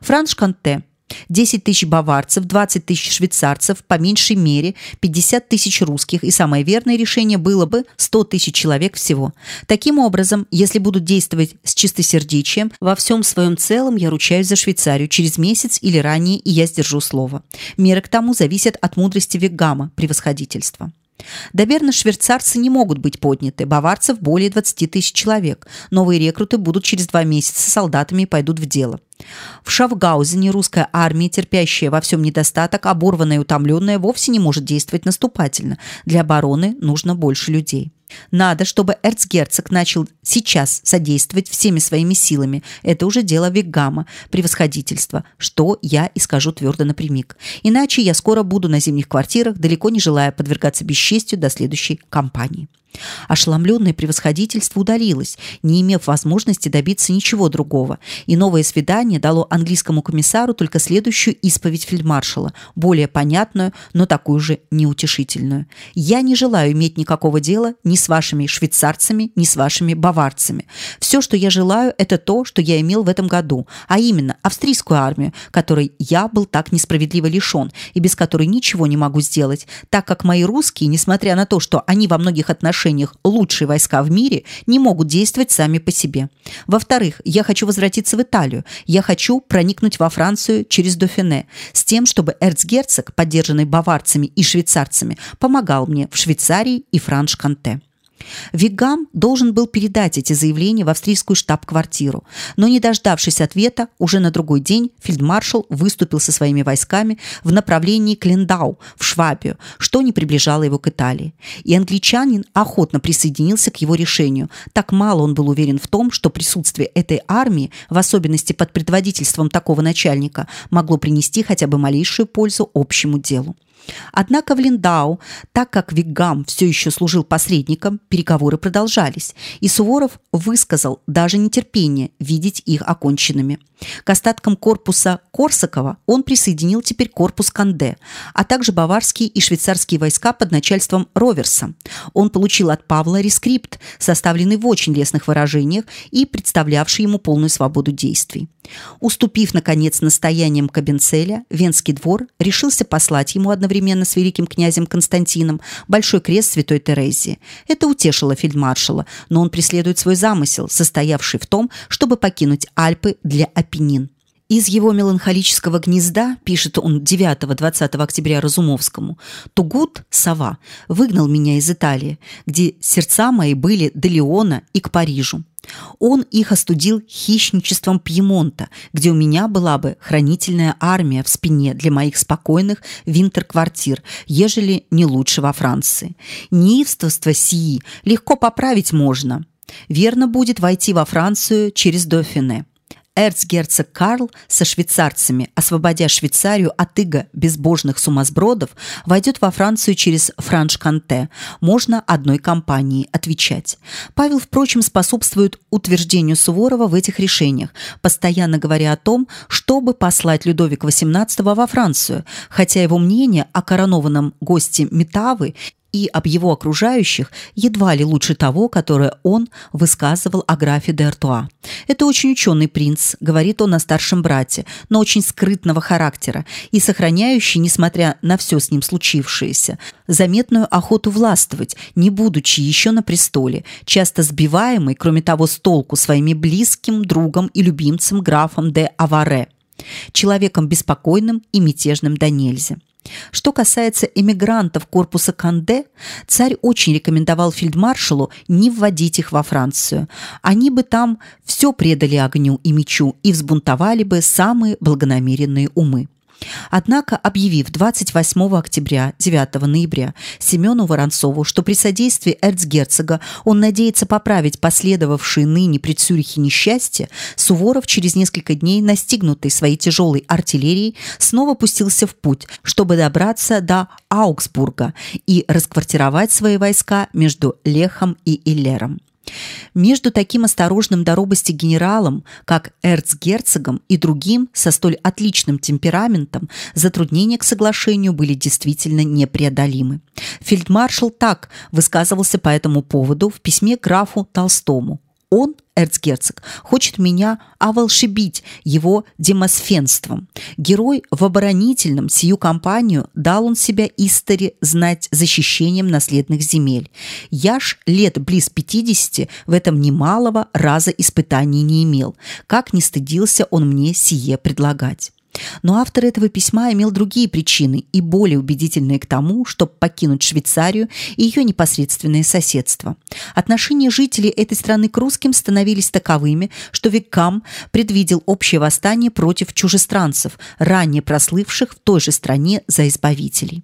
Франш Канте 10 тысяч баварцев, 20 тысяч швейцарцев, по меньшей мере 50 тысяч русских, и самое верное решение было бы 100 тысяч человек всего. Таким образом, если будут действовать с чистосердечием, во всем своем целом я ручаюсь за Швейцарию через месяц или ранее, и я сдержу слово. Меры к тому зависят от мудрости Веггама, превосходительства. Доверно швейцарцы не могут быть подняты, баварцев более 20 тысяч человек. Новые рекруты будут через два месяца солдатами и пойдут в дело. В Шафгаузене русская армия, терпящая во всем недостаток, оборванная и утомленная, вовсе не может действовать наступательно. Для обороны нужно больше людей. Надо, чтобы эрцгерцог начал сейчас содействовать всеми своими силами. Это уже дело Виггама, превосходительства, что я и скажу твердо напрямик. Иначе я скоро буду на зимних квартирах, далеко не желая подвергаться бесчестью до следующей кампании. Ошеломленное превосходительство удалилось, не имев возможности добиться ничего другого, и новое свидание дало английскому комиссару только следующую исповедь фельдмаршала, более понятную, но такую же неутешительную. «Я не желаю иметь никакого дела ни с вашими швейцарцами, ни с вашими баварцами. Все, что я желаю, это то, что я имел в этом году, а именно австрийскую армию, которой я был так несправедливо лишен и без которой ничего не могу сделать, так как мои русские, несмотря на то, что они во многих отношениях отношениях лучшие войска в мире не могут действовать сами по себе. Во-вторых, я хочу возвратиться в Италию. Я хочу проникнуть во Францию через Дофине с тем, чтобы эрцгерцог, поддержанный баварцами и швейцарцами, помогал мне в Швейцарии и Франш-Канте. Вигам должен был передать эти заявления в австрийскую штаб-квартиру, но не дождавшись ответа, уже на другой день фельдмаршал выступил со своими войсками в направлении Клендау в Швабию, что не приближало его к Италии. И англичанин охотно присоединился к его решению. Так мало он был уверен в том, что присутствие этой армии, в особенности под предводительством такого начальника, могло принести хотя бы малейшую пользу общему делу. Однако в Линдау, так как Викгам все еще служил посредником, переговоры продолжались, и Суворов высказал даже нетерпение видеть их оконченными. К остаткам корпуса Корсакова он присоединил теперь корпус Конде, а также баварские и швейцарские войска под начальством Роверса. Он получил от Павла рескрипт, составленный в очень лестных выражениях и предоставлявший ему полную свободу действий. Уступив, наконец, настояниям Кобенцеля, Венский двор решился послать ему одновременно с великим князем Константином большой крест Святой Терезии. Это утешило фельдмаршала, но он преследует свой замысел, состоявший в том, чтобы покинуть Альпы для Апеннин. Из его меланхолического гнезда, пишет он 9-20 октября Разумовскому, Тугут, сова, выгнал меня из Италии, где сердца мои были до Леона и к Парижу. Он их остудил хищничеством Пьемонта, где у меня была бы хранительная армия в спине для моих спокойных винтер-квартир, ежели не лучше во Франции. Неистовство сии легко поправить можно. Верно будет войти во Францию через Дофине эрцгерцог Карл со швейцарцами, освободя Швейцарию от иго безбожных сумасбродов, войдет во Францию через Франш-Канте. Можно одной компании отвечать. Павел, впрочем, способствует утверждению Суворова в этих решениях, постоянно говоря о том, чтобы послать Людовик XVIII во Францию, хотя его мнение о коронованном госте Метавы и об его окружающих едва ли лучше того, которое он высказывал о графе де Артуа. Это очень ученый принц, говорит он о старшем брате, но очень скрытного характера и сохраняющий, несмотря на все с ним случившееся, заметную охоту властвовать, не будучи еще на престоле, часто сбиваемый, кроме того, с толку своими близким другом и любимцем графом де Аваре, человеком беспокойным и мятежным до нельзя. Что касается эмигрантов корпуса Канде, царь очень рекомендовал фельдмаршалу не вводить их во Францию. Они бы там все предали огню и мечу и взбунтовали бы самые благонамеренные умы. Однако, объявив 28 октября 9 ноября Семену Воронцову, что при содействии эрцгерцога он надеется поправить последовавшие ныне при Цюрихе несчастья, Суворов через несколько дней, настигнутый своей тяжелой артиллерией, снова пустился в путь, чтобы добраться до Аугсбурга и расквартировать свои войска между Лехом и Иллером. Между таким осторожным до робости генералом, как эрцгерцогом, и другим со столь отличным темпераментом затруднения к соглашению были действительно непреодолимы. Фельдмаршал так высказывался по этому поводу в письме графу Толстому. Он, эрцгерцог, хочет меня оволшебить его демосфенством. Герой в оборонительном сию кампанию дал он себя истори знать защищением наследных земель. Я ж лет близ пятидесяти в этом немалого раза испытаний не имел, как не стыдился он мне сие предлагать. Но автор этого письма имел другие причины и более убедительные к тому, чтобы покинуть Швейцарию и ее непосредственное соседство. Отношения жителей этой страны к русским становились таковыми, что Виккам предвидел общее восстание против чужестранцев, ранее прослывших в той же стране за избавителей.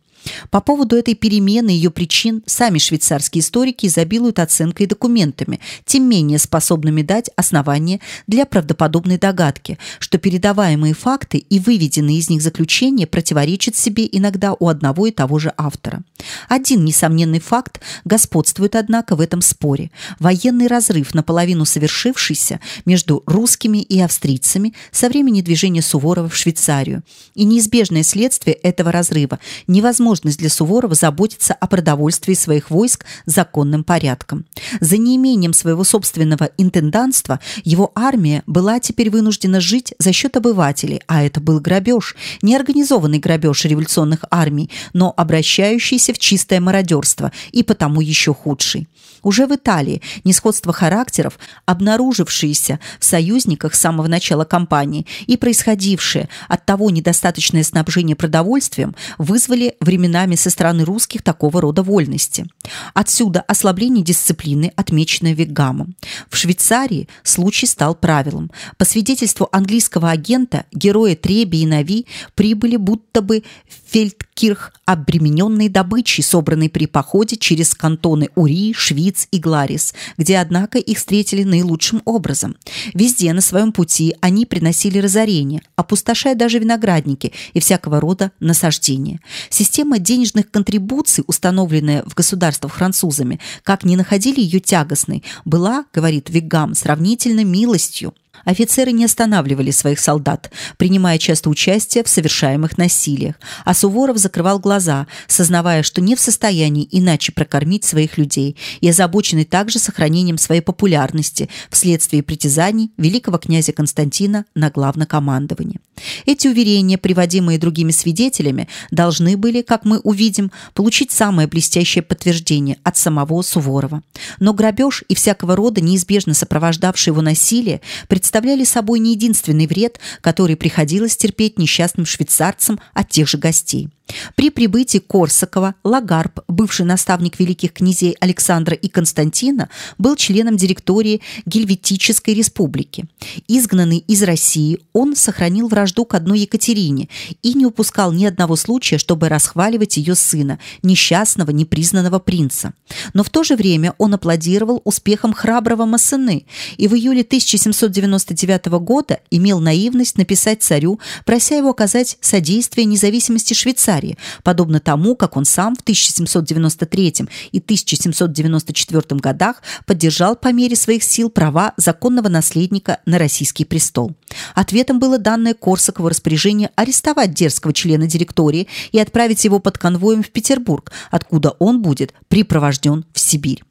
По поводу этой перемены и ее причин сами швейцарские историки изобилуют оценкой и документами, тем менее способными дать основания для правдоподобной догадки, что передаваемые факты и выведенные из них заключения противоречат себе иногда у одного и того же автора. Один несомненный факт господствует, однако, в этом споре. Военный разрыв, наполовину совершившийся между русскими и австрийцами со времени движения Суворова в Швейцарию. И неизбежное следствие этого разрыва – невозможно возможность для Суворова заботиться о продовольствии своих войск законным порядком. За неимением своего собственного интендантства его армия была теперь вынуждена жить за счет обывателей, а это был грабеж, не организованный грабеж революционных армий, но обращающийся в чистое мародерство и потому еще худший. Уже в Италии несходство характеров, обнаружившиеся в союзниках с самого начала кампании и происходившее от того недостаточное снабжение продовольствием, вызвали временами со стороны русских такого рода вольности. Отсюда ослабление дисциплины, отмеченное Виггамом. В Швейцарии случай стал правилом. По свидетельству английского агента, герои Треби и Нави прибыли будто бы в Фельдкирх, обремененные добычей, собранной при походе через кантоны Ури, Швиц и Гларис, где, однако, их встретили наилучшим образом. Везде на своем пути они приносили разорение, опустошая даже виноградники и всякого рода насаждения. Система денежных контрибуций, установленная в государствах французами, как не находили ее тягостной, была, говорит Виггам, сравнительно милостью. Офицеры не останавливали своих солдат, принимая часто участие в совершаемых насилиях, а Суворов закрывал глаза, сознавая, что не в состоянии иначе прокормить своих людей и озабоченный также сохранением своей популярности вследствие притязаний великого князя Константина на главнокомандование. Эти уверения, приводимые другими свидетелями, должны были, как мы увидим, получить самое блестящее подтверждение от самого Суворова. Но грабеж и всякого рода неизбежно сопровождавшие его насилие представляли собой не единственный вред, который приходилось терпеть несчастным швейцарцам от тех же гостей. При прибытии Корсакова Лагарб, бывший наставник великих князей Александра и Константина, был членом директории Гельветической республики. Изгнанный из России, он сохранил вражду к одной Екатерине и не упускал ни одного случая, чтобы расхваливать ее сына, несчастного, непризнанного принца. Но в то же время он аплодировал успехам храброго Массены и в июле 1799 года имел наивность написать царю, прося его оказать содействие независимости Швейцарии Швейцарии, подобно тому, как он сам в 1793 и 1794 годах поддержал по мере своих сил права законного наследника на российский престол. Ответом было данное Корсакову распоряжение арестовать дерзкого члена директории и отправить его под конвоем в Петербург, откуда он будет припровожден в Сибирь.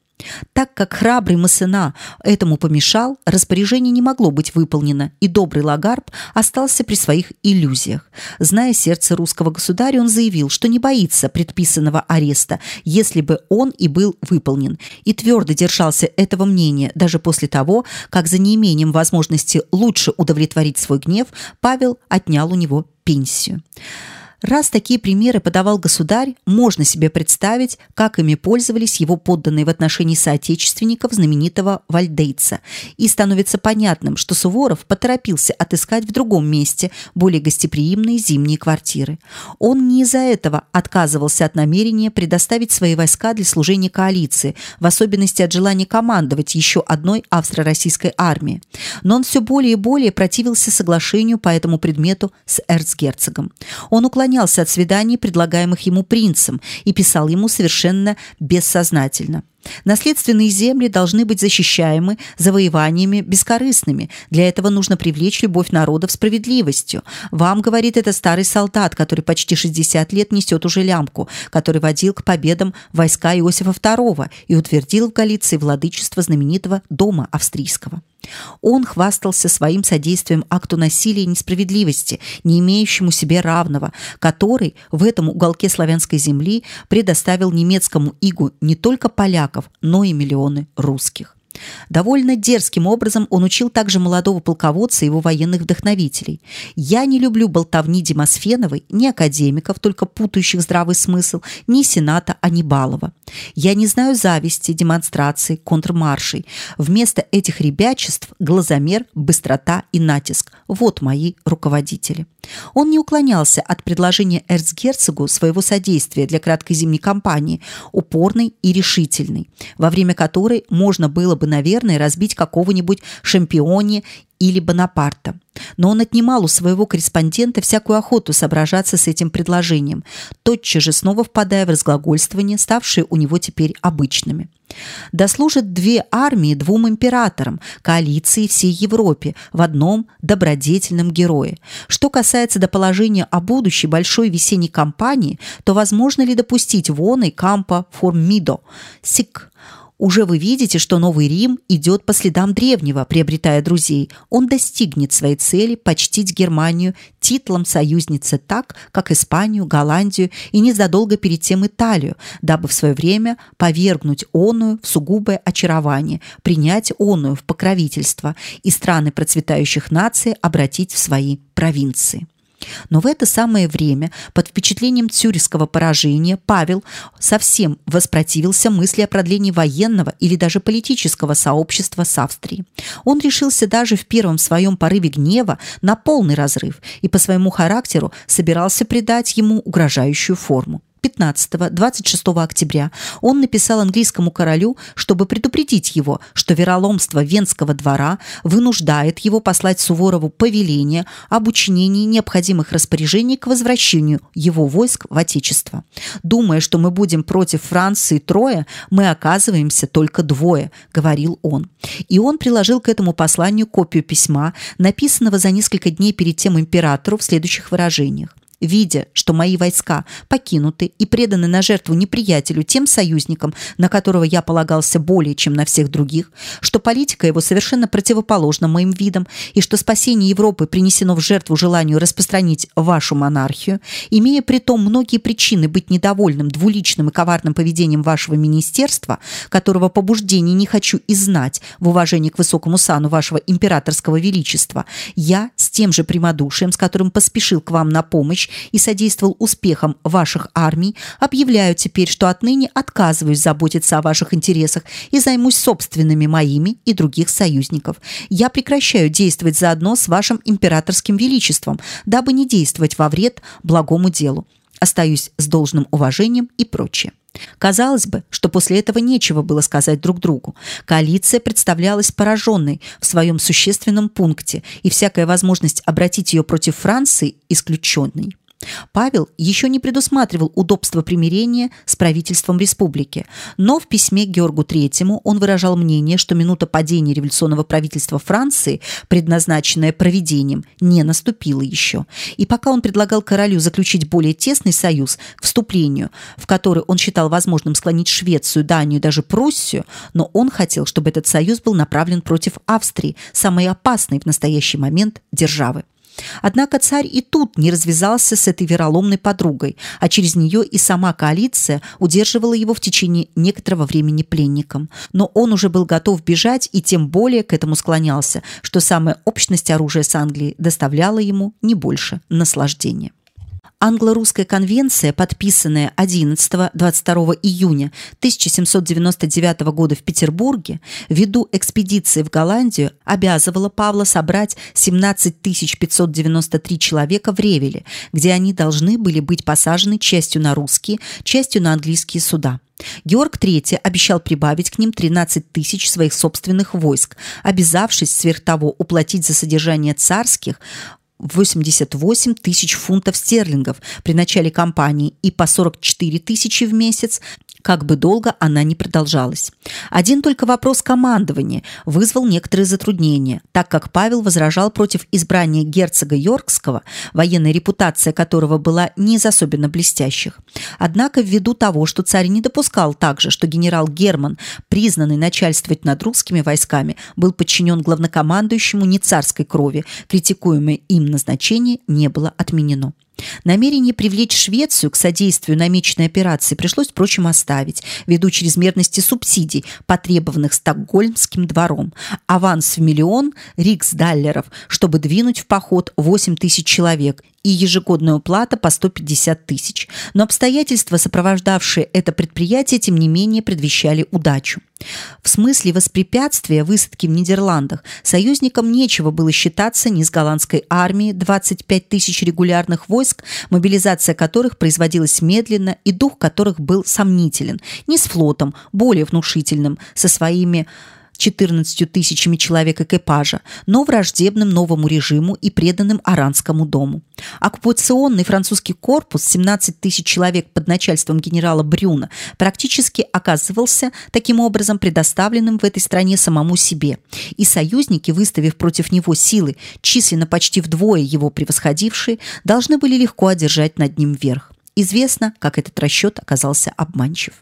Так как храбрый Массена этому помешал, распоряжение не могло быть выполнено, и добрый Лагарб остался при своих иллюзиях. Зная сердце русского государя, он заявил, что не боится предписанного ареста, если бы он и был выполнен, и твердо держался этого мнения даже после того, как за неимением возможности лучше удовлетворить свой гнев Павел отнял у него пенсию. Раз такие примеры подавал государь, можно себе представить, как ими пользовались его подданные в отношении соотечественников знаменитого Вальдейца. И становится понятным, что Суворов поторопился отыскать в другом месте более гостеприимные зимние квартиры. Он не из-за этого отказывался от намерения предоставить свои войска для служения коалиции, в особенности от желания командовать еще одной австро-российской армией. Но он все более и более противился соглашению по этому предмету с эрцгерцогом. Он уклонялся уклонялся от свиданий, предлагаемых ему принцем, и писал ему совершенно бессознательно. Наследственные земли должны быть защищаемы завоеваниями бескорыстными. Для этого нужно привлечь любовь народа в справедливостью. Вам говорит это старый солдат, который почти 60 лет несет уже лямку, который водил к победам войска Иосифа II и утвердил в Галиции владычество знаменитого дома австрийского. Он хвастался своим содействием акту насилия и несправедливости, не имеющему себе равного, который в этом уголке славянской земли предоставил немецкому игу не только поляков, но и миллионы русских. Довольно дерзким образом он учил также молодого полководца и его военных вдохновителей. «Я не люблю болтовни Демосфеновой, ни академиков, только путающих здравый смысл, ни сената Анибалова. Я не знаю зависти, демонстраций, контрмаршей. Вместо этих ребячеств – глазомер, быстрота и натиск. Вот мои руководители». Он не уклонялся от предложения эрцгерцогу своего содействия для краткой зимней кампании, упорной и решительной, во время которой можно было бы, наверное, разбить какого-нибудь шампионе или Бонапарта. Но он отнимал у своего корреспондента всякую охоту соображаться с этим предложением, тотчас же снова впадая в разглагольствование, ставшие у него теперь обычными. Да две армии двум императорам, коалиции всей Европе, в одном добродетельном герое. Что касается до положения о будущей большой весенней кампании, то возможно ли допустить воной кампа формидо, сик, уже вы видите, что Новый Рим идет по следам древнего, приобретая друзей. Он достигнет своей цели почтить Германию титулом союзницы так, как Испанию, Голландию и незадолго перед тем Италию, дабы в свое время повергнуть оную в сугубое очарование, принять оную в покровительство и страны процветающих наций обратить в свои провинции. Но в это самое время, под впечатлением цюрихского поражения, Павел совсем воспротивился мысли о продлении военного или даже политического сообщества с Австрией. Он решился даже в первом своем порыве гнева на полный разрыв и по своему характеру собирался придать ему угрожающую форму. 15-26 октября он написал английскому королю, чтобы предупредить его, что вероломство Венского двора вынуждает его послать Суворову повеление об учинении необходимых распоряжений к возвращению его войск в Отечество. Думая, что мы будем против Франции трое, мы оказываемся только двое, говорил он. И он приложил к этому посланию копию письма, написанного за несколько дней перед тем императору в следующих выражениях видя, что мои войска покинуты и преданы на жертву неприятелю тем союзникам, на которого я полагался более, чем на всех других, что политика его совершенно противоположна моим видам и что спасение Европы принесено в жертву желанию распространить вашу монархию, имея при том многие причины быть недовольным двуличным и коварным поведением вашего министерства, которого побуждений не хочу и знать в уважении к высокому сану вашего императорского величества, я с тем же прямодушием, с которым поспешил к вам на помощь, и содействовал успехам ваших армий, объявляю теперь, что отныне отказываюсь заботиться о ваших интересах и займусь собственными моими и других союзников. Я прекращаю действовать заодно с вашим императорским величеством, дабы не действовать во вред благому делу. Остаюсь с должным уважением и прочее. Казалось бы, что после этого нечего было сказать друг другу. Коалиция представлялась пораженной в своем существенном пункте, и всякая возможность обратить ее против Франции исключенной. Павел еще не предусматривал удобства примирения с правительством республики, но в письме Георгу III он выражал мнение, что минута падения революционного правительства Франции, предназначенная проведением, не наступила еще. И пока он предлагал королю заключить более тесный союз к вступлению, в который он считал возможным склонить Швецию, Данию и даже Пруссию, но он хотел, чтобы этот союз был направлен против Австрии, самой опасной в настоящий момент державы. Однако царь и тут не развязался с этой вероломной подругой, а через нее и сама коалиция удерживала его в течение некоторого времени пленником. Но он уже был готов бежать и тем более к этому склонялся, что самая общность оружия с Англией доставляла ему не больше наслаждения. Англо-русская конвенция, подписанная 11-22 июня 1799 года в Петербурге, ввиду экспедиции в Голландию, обязывала Павла собрать 17 593 человека в Ревеле, где они должны были быть посажены частью на русские, частью на английские суда. Георг III обещал прибавить к ним 13 тысяч своих собственных войск, обязавшись сверх того уплатить за содержание царских 88 тысяч фунтов стерлингов при начале кампании и по 44 тысячи в месяц как бы долго она ни продолжалась. Один только вопрос командования вызвал некоторые затруднения, так как Павел возражал против избрания герцога Йоркского, военная репутация которого была не из особенно блестящих. Однако ввиду того, что царь не допускал также, что генерал Герман, признанный начальствовать над русскими войсками, был подчинен главнокомандующему не царской крови, критикуемое им назначение не было отменено. Намерение привлечь Швецию к содействию намеченной операции пришлось, впрочем, оставить, ввиду чрезмерности субсидий, потребованных Стокгольмским двором. Аванс в миллион риксдаллеров, чтобы двинуть в поход 8 тысяч человек и ежегодная уплата по 150 тысяч. Но обстоятельства, сопровождавшие это предприятие, тем не менее предвещали удачу. В смысле воспрепятствия высадки в Нидерландах союзникам нечего было считаться ни с голландской армией 25 тысяч регулярных войск, мобилизация которых производилась медленно и дух которых был сомнителен, ни с флотом, более внушительным, со своими 14 тысячами человек экипажа, но враждебным новому режиму и преданным Аранскому дому. Оккупационный французский корпус, 17 тысяч человек под начальством генерала Брюна, практически оказывался таким образом предоставленным в этой стране самому себе. И союзники, выставив против него силы, численно почти вдвое его превосходившие, должны были легко одержать над ним верх. Известно, как этот расчет оказался обманчив.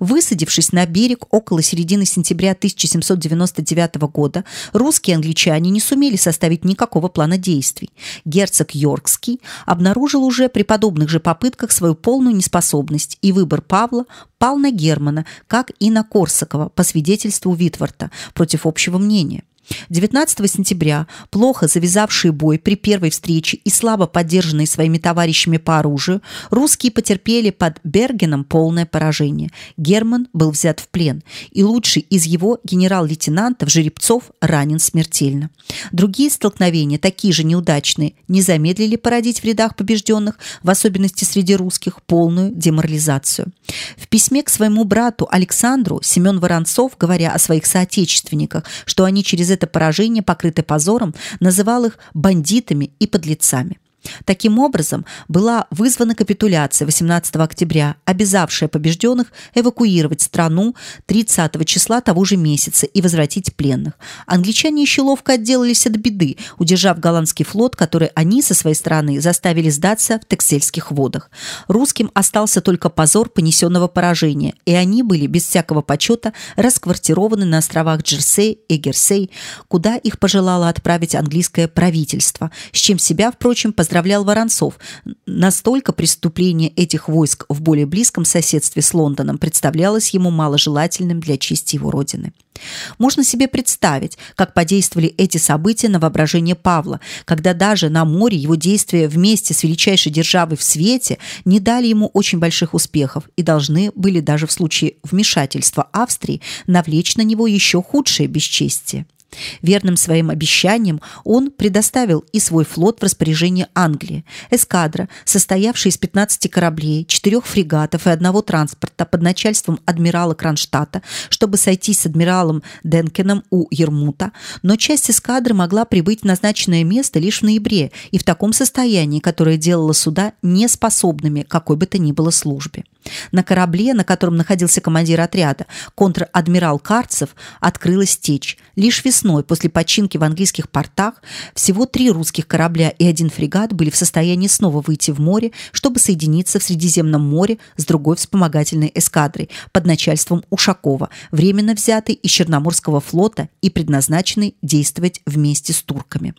Высадившись на берег около середины сентября 1799 года, русские и англичане не сумели составить никакого плана действий. Герцог Йоркский обнаружил уже при подобных же попытках свою полную неспособность, и выбор Павла пал на Германа, как и на Корсакова, по свидетельству Витворта, против общего мнения. 19 сентября плохо завязавшие бой при первой встрече и слабо поддержанные своими товарищами по оружию, русские потерпели под Бергеном полное поражение. Герман был взят в плен, и лучший из его генерал-лейтенантов Жеребцов ранен смертельно. Другие столкновения, такие же неудачные, не замедлили породить в рядах побежденных, в особенности среди русских, полную деморализацию. В письме к своему брату Александру Семен Воронцов, говоря о своих соотечественниках, что они через это поражение, покрыты позором, называл их бандитами и подлецами. Таким образом, была вызвана капитуляция 18 октября, обязавшая побежденных эвакуировать страну 30 числа того же месяца и возвратить пленных. Англичане еще ловко отделались от беды, удержав голландский флот, который они со своей стороны заставили сдаться в Тексельских водах. Русским остался только позор понесенного поражения, и они были без всякого почета расквартированы на островах Джерсей и Герсей, куда их пожелало отправить английское правительство, с чем себя, впрочем, поздравляли поздравлял Воронцов. Настолько преступление этих войск в более близком соседстве с Лондоном представлялось ему маложелательным для чести его родины. Можно себе представить, как подействовали эти события на воображение Павла, когда даже на море его действия вместе с величайшей державой в свете не дали ему очень больших успехов и должны были даже в случае вмешательства Австрии навлечь на него еще худшее бесчестие. Верным своим обещаниям он предоставил и свой флот в распоряжение Англии. Эскадра, состоявшая из 15 кораблей, четырех фрегатов и одного транспорта под начальством адмирала Кронштадта, чтобы сойтись с адмиралом Денкеном у Ермута, но часть эскадры могла прибыть в назначенное место лишь в ноябре и в таком состоянии, которое делало суда неспособными какой бы то ни было службе. На корабле, на котором находился командир отряда, контр-адмирал Карцев, открылась течь. Лишь весной, после починки в английских портах, всего три русских корабля и один фрегат были в состоянии снова выйти в море, чтобы соединиться в Средиземном море с другой вспомогательной эскадрой под начальством Ушакова, временно взятой из Черноморского флота и предназначенной действовать вместе с турками.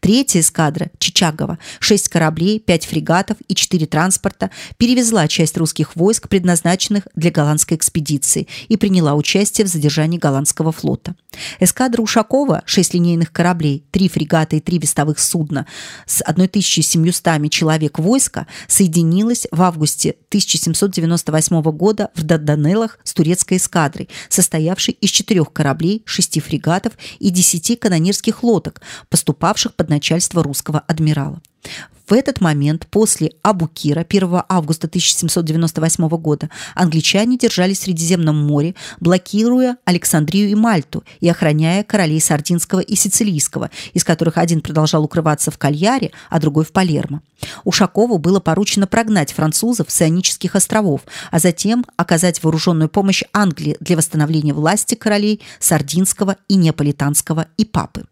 Третья эскадра, Чичагова, шесть кораблей, пять фрегатов и четыре транспорта, перевезла часть русских войск войск, предназначенных для голландской экспедиции, и приняла участие в задержании голландского флота. Эскадра Ушакова, шесть линейных кораблей, три фрегата и три вестовых судна с 1700 человек войска соединилась в августе 1798 года в Дарданеллах с турецкой эскадрой, состоявшей из четырех кораблей, шести фрегатов и десяти канонирских лодок, поступавших под начальство русского адмирала. В этот момент, после Абукира, 1 августа 1798 года, англичане держались в Средиземном море, блокируя Александрию и Мальту и охраняя королей Сардинского и Сицилийского, из которых один продолжал укрываться в Кальяре, а другой в Палермо. Ушакову было поручено прогнать французов с Ионических островов, а затем оказать вооруженную помощь Англии для восстановления власти королей Сардинского и Неаполитанского и Папы.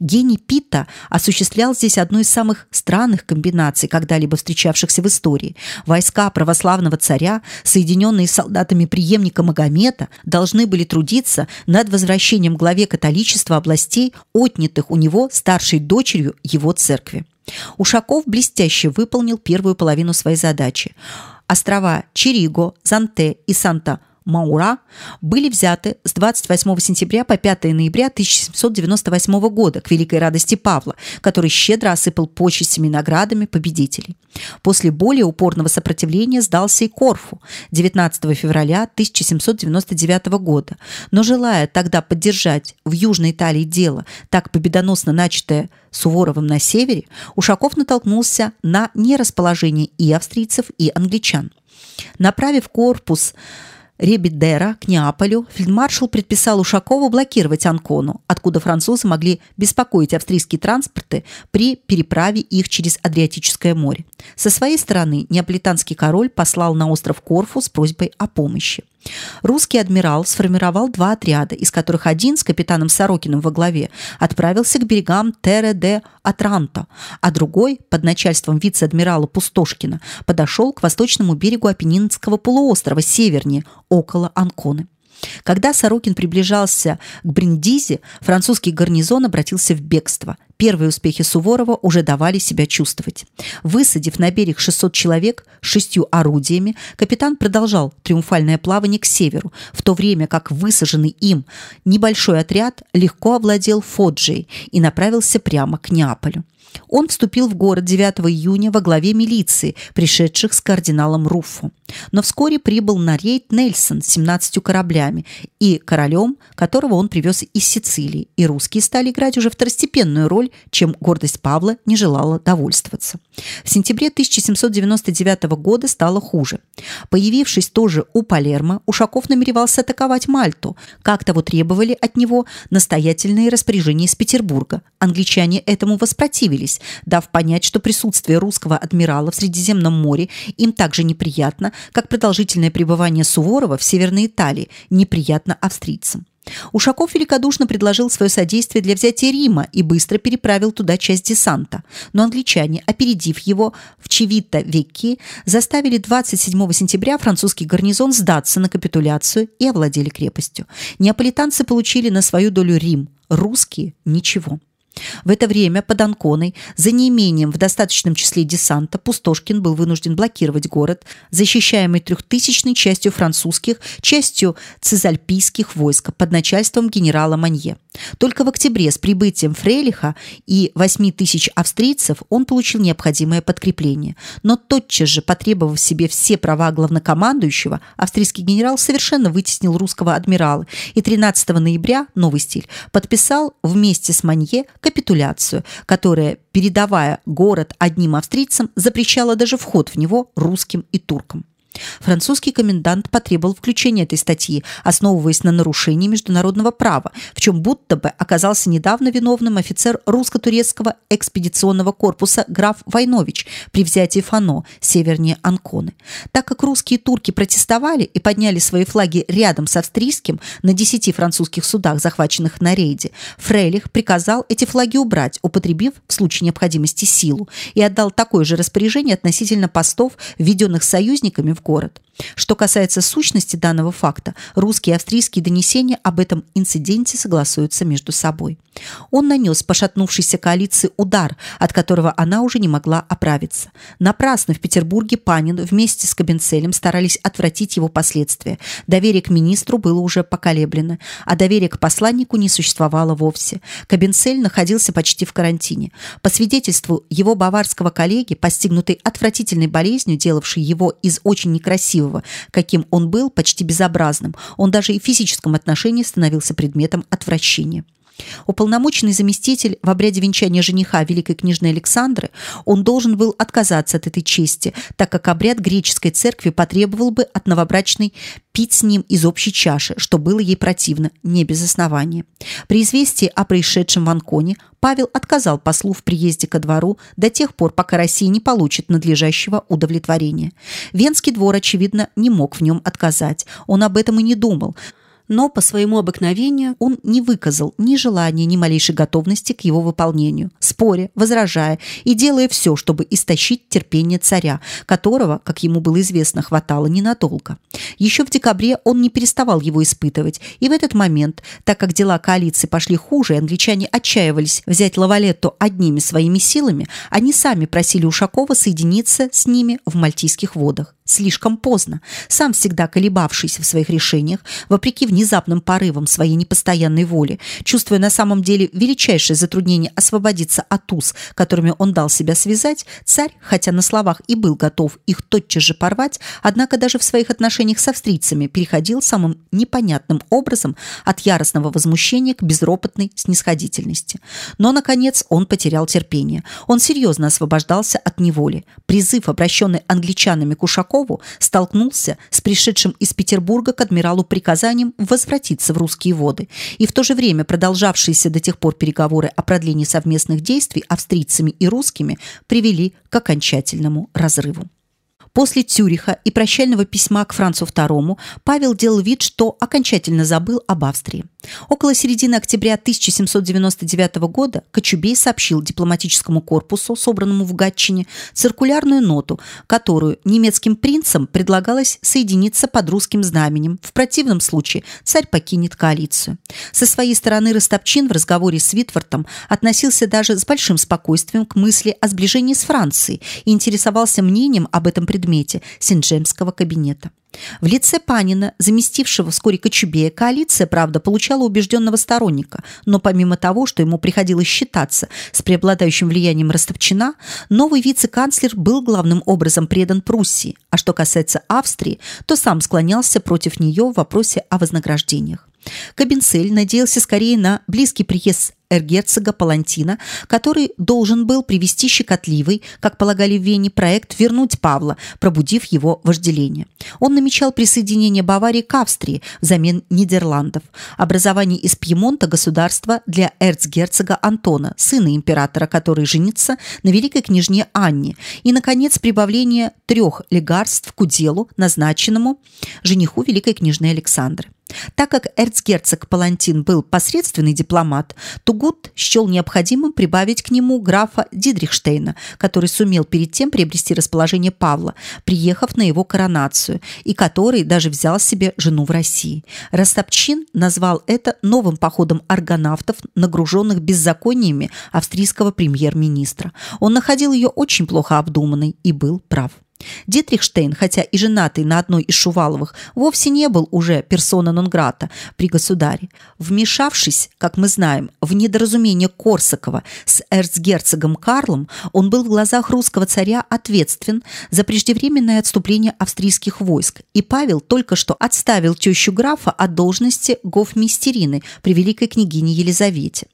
Гений Питта осуществлял здесь одну из самых странных комбинаций, когда-либо встречавшихся в истории. Войска православного царя, соединенные с солдатами преемника Магомета, должны были трудиться над возвращением главе католичества областей, отнятых у него старшей дочерью его церкви. Ушаков блестяще выполнил первую половину своей задачи. Острова Чириго, Занте и Санта – Маура были взяты с 28 сентября по 5 ноября 1798 года к великой радости Павла, который щедро осыпал почестями и наградами победителей. После более упорного сопротивления сдался и Корфу 19 февраля 1799 года, но желая тогда поддержать в Южной Италии дело, так победоносно начатое Суворовым на севере, Ушаков натолкнулся на нерасположение и австрийцев, и англичан. Направив корпус Ребидера к Неаполю фельдмаршал предписал Ушакову блокировать Анкону, откуда французы могли беспокоить австрийские транспорты при переправе их через Адриатическое море. Со своей стороны неаполитанский король послал на остров Корфу с просьбой о помощи. Русский адмирал сформировал два отряда, из которых один с капитаном Сорокиным во главе отправился к берегам Терре-де-Атранто, а другой, под начальством вице-адмирала Пустошкина, подошел к восточному берегу Апеннинского полуострова севернее, около Анконы. Когда Сорокин приближался к Бриндизи, французский гарнизон обратился в бегство. Первые успехи Суворова уже давали себя чувствовать. Высадив на берег 600 человек с шестью орудиями, капитан продолжал триумфальное плавание к северу, в то время как высаженный им небольшой отряд легко овладел Фоджей и направился прямо к Неаполю. Он вступил в город 9 июня во главе милиции, пришедших с кардиналом Руффо. Но вскоре прибыл на рейд Нельсон с 17 кораблями и королем, которого он привез из Сицилии, и русские стали играть уже второстепенную роль, чем гордость Павла не желала довольствоваться. В сентябре 1799 года стало хуже. Появившись тоже у Палермо, Ушаков намеревался атаковать Мальту, как того требовали от него настоятельные распоряжения из Петербурга. Англичане этому воспротивились, дав понять, что присутствие русского адмирала в Средиземном море им так же неприятно, как продолжительное пребывание Суворова в Северной Италии неприятно австрийцам. Ушаков великодушно предложил свое содействие для взятия Рима и быстро переправил туда часть десанта. Но англичане, опередив его в Чевита-Векки, заставили 27 сентября французский гарнизон сдаться на капитуляцию и овладели крепостью. Неаполитанцы получили на свою долю Рим, русские – ничего. В это время под Анконой, за неимением в достаточном числе десанта, Пустошкин был вынужден блокировать город, защищаемый трехтысячной частью французских, частью цезальпийских войск под начальством генерала Манье. Только в октябре с прибытием Фрейлиха и 8 тысяч австрийцев он получил необходимое подкрепление. Но тотчас же, потребовав себе все права главнокомандующего, австрийский генерал совершенно вытеснил русского адмирала и 13 ноября, новый стиль, подписал вместе с Манье капитуляцию, которая, передавая город одним австрийцам, запрещала даже вход в него русским и туркам. Французский комендант потребовал включения этой статьи, основываясь на нарушении международного права, в чем будто бы оказался недавно виновным офицер русско-турецкого экспедиционного корпуса граф Войнович при взятии Фано, севернее Анконы. Так как русские турки протестовали и подняли свои флаги рядом с австрийским на десяти французских судах, захваченных на рейде, Фрейлих приказал эти флаги убрать, употребив в случае необходимости силу, и отдал такое же распоряжение относительно постов, введенных союзниками в город. Что касается сущности данного факта, русские и австрийские донесения об этом инциденте согласуются между собой. Он нанес пошатнувшейся коалиции удар, от которого она уже не могла оправиться. Напрасно в Петербурге Панин вместе с Кабенцелем старались отвратить его последствия. Доверие к министру было уже поколеблено, а доверие к посланнику не существовало вовсе. Кабенцель находился почти в карантине. По свидетельству его баварского коллеги, постигнутый отвратительной болезнью, делавшей его из очень некрасивого красивого, каким он был, почти безобразным. Он даже и в физическом отношении становился предметом отвращения. Уполномоченный заместитель в обряде венчания жениха великой княжны Александры, он должен был отказаться от этой чести, так как обряд греческой церкви потребовал бы от новобрачной пить с ним из общей чаши, что было ей противно, не без основания. При известии о происшедшем в Анконе Павел отказал послу в приезде ко двору до тех пор, пока Россия не получит надлежащего удовлетворения. Венский двор, очевидно, не мог в нем отказать. Он об этом и не думал – но по своему обыкновению он не выказал ни желания, ни малейшей готовности к его выполнению, споря, возражая и делая все, чтобы истощить терпение царя, которого, как ему было известно, хватало ненадолго. Еще в декабре он не переставал его испытывать, и в этот момент, так как дела коалиции пошли хуже, и англичане отчаивались взять Лавалетту одними своими силами, они сами просили Ушакова соединиться с ними в Мальтийских водах слишком поздно. Сам всегда колебавшийся в своих решениях, вопреки внезапным порывам своей непостоянной воли, чувствуя на самом деле величайшее затруднение освободиться от уз, которыми он дал себя связать, царь, хотя на словах и был готов их тотчас же порвать, однако даже в своих отношениях с австрийцами переходил самым непонятным образом от яростного возмущения к безропотной снисходительности. Но, наконец, он потерял терпение. Он серьезно освобождался от неволи. Призыв, обращенный англичанами к Ушакову, Петрову столкнулся с пришедшим из Петербурга к адмиралу приказанием возвратиться в русские воды, и в то же время продолжавшиеся до тех пор переговоры о продлении совместных действий австрийцами и русскими привели к окончательному разрыву. После Цюриха и прощального письма к Францу II Павел делал вид, что окончательно забыл об Австрии. Около середины октября 1799 года Кочубей сообщил дипломатическому корпусу, собранному в Гатчине, циркулярную ноту, которую немецким принцам предлагалось соединиться под русским знаменем. В противном случае царь покинет коалицию. Со своей стороны Ростопчин в разговоре с Витвортом относился даже с большим спокойствием к мысли о сближении с Францией и интересовался мнением об этом предмете Синджемского кабинета. В лице Панина, заместившего вскоре Кочубея, коалиция, правда, получала убежденного сторонника, но помимо того, что ему приходилось считаться с преобладающим влиянием Ростовчина, новый вице-канцлер был главным образом предан Пруссии, а что касается Австрии, то сам склонялся против нее в вопросе о вознаграждениях. Кабинцель надеялся скорее на близкий приезд эргерцога Палантина, который должен был привести щекотливый, как полагали в Вене, проект вернуть Павла, пробудив его вожделение. Он намечал присоединение Баварии к Австрии взамен Нидерландов, образование из Пьемонта государства для эрцгерцога Антона, сына императора, который женится на великой княжне Анне, и, наконец, прибавление трех легарств к уделу, назначенному жениху великой княжны Александры. Так как эрцгерцог Палантин был посредственный дипломат, то Гуд счел необходимым прибавить к нему графа Дидрихштейна, который сумел перед тем приобрести расположение Павла, приехав на его коронацию, и который даже взял себе жену в России. Растопчин назвал это новым походом аргонавтов, нагруженных беззакониями австрийского премьер-министра. Он находил ее очень плохо обдуманной и был прав. Дитрихштейн, хотя и женатый на одной из Шуваловых, вовсе не был уже персона нон-грата при государе. Вмешавшись, как мы знаем, в недоразумение Корсакова с эрцгерцогом Карлом, он был в глазах русского царя ответственен за преждевременное отступление австрийских войск, и Павел только что отставил тещу графа от должности гофмистерины при великой княгине Елизавете.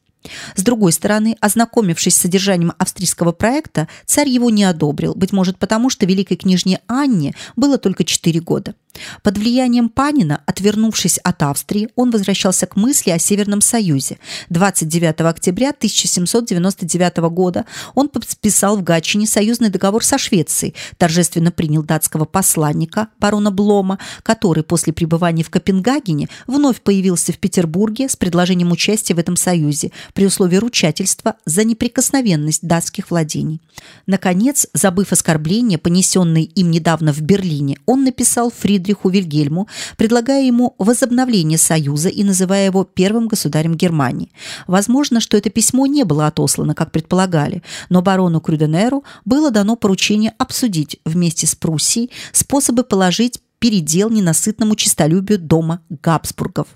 С другой стороны, ознакомившись с содержанием австрийского проекта, царь его не одобрил, быть может потому, что великой княжне Анне было только четыре года. Под влиянием Панина, отвернувшись от Австрии, он возвращался к мысли о Северном Союзе. 29 октября 1799 года он подписал в Гатчине союзный договор со Швецией, торжественно принял датского посланника барона Блома, который после пребывания в Копенгагене вновь появился в Петербурге с предложением участия в этом союзе, при условии ручательства за неприкосновенность датских владений. Наконец, забыв оскорбления, понесенные им недавно в Берлине, он написал Фридриху Вильгельму, предлагая ему возобновление союза и называя его первым государем Германии. Возможно, что это письмо не было отослано, как предполагали, но барону Крюденеру было дано поручение обсудить вместе с Пруссией способы положить передел ненасытному честолюбию дома Габсбургов.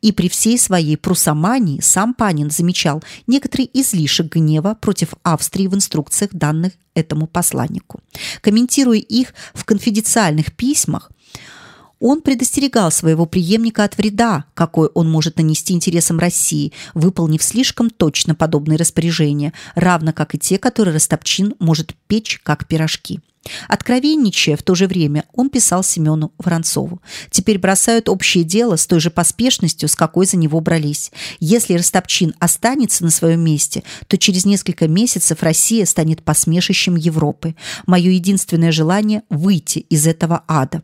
И при всей своей прусомании сам Панин замечал некоторый излишек гнева против Австрии в инструкциях, данных этому посланнику. Комментируя их в конфиденциальных письмах, он предостерегал своего преемника от вреда, какой он может нанести интересам России, выполнив слишком точно подобные распоряжения, равно как и те, которые Растопчин может печь как пирожки. Откровенничая в то же время, он писал Семену Воронцову. «Теперь бросают общее дело с той же поспешностью, с какой за него брались. Если Растопчин останется на своем месте, то через несколько месяцев Россия станет посмешищем Европы. Мое единственное желание – выйти из этого ада».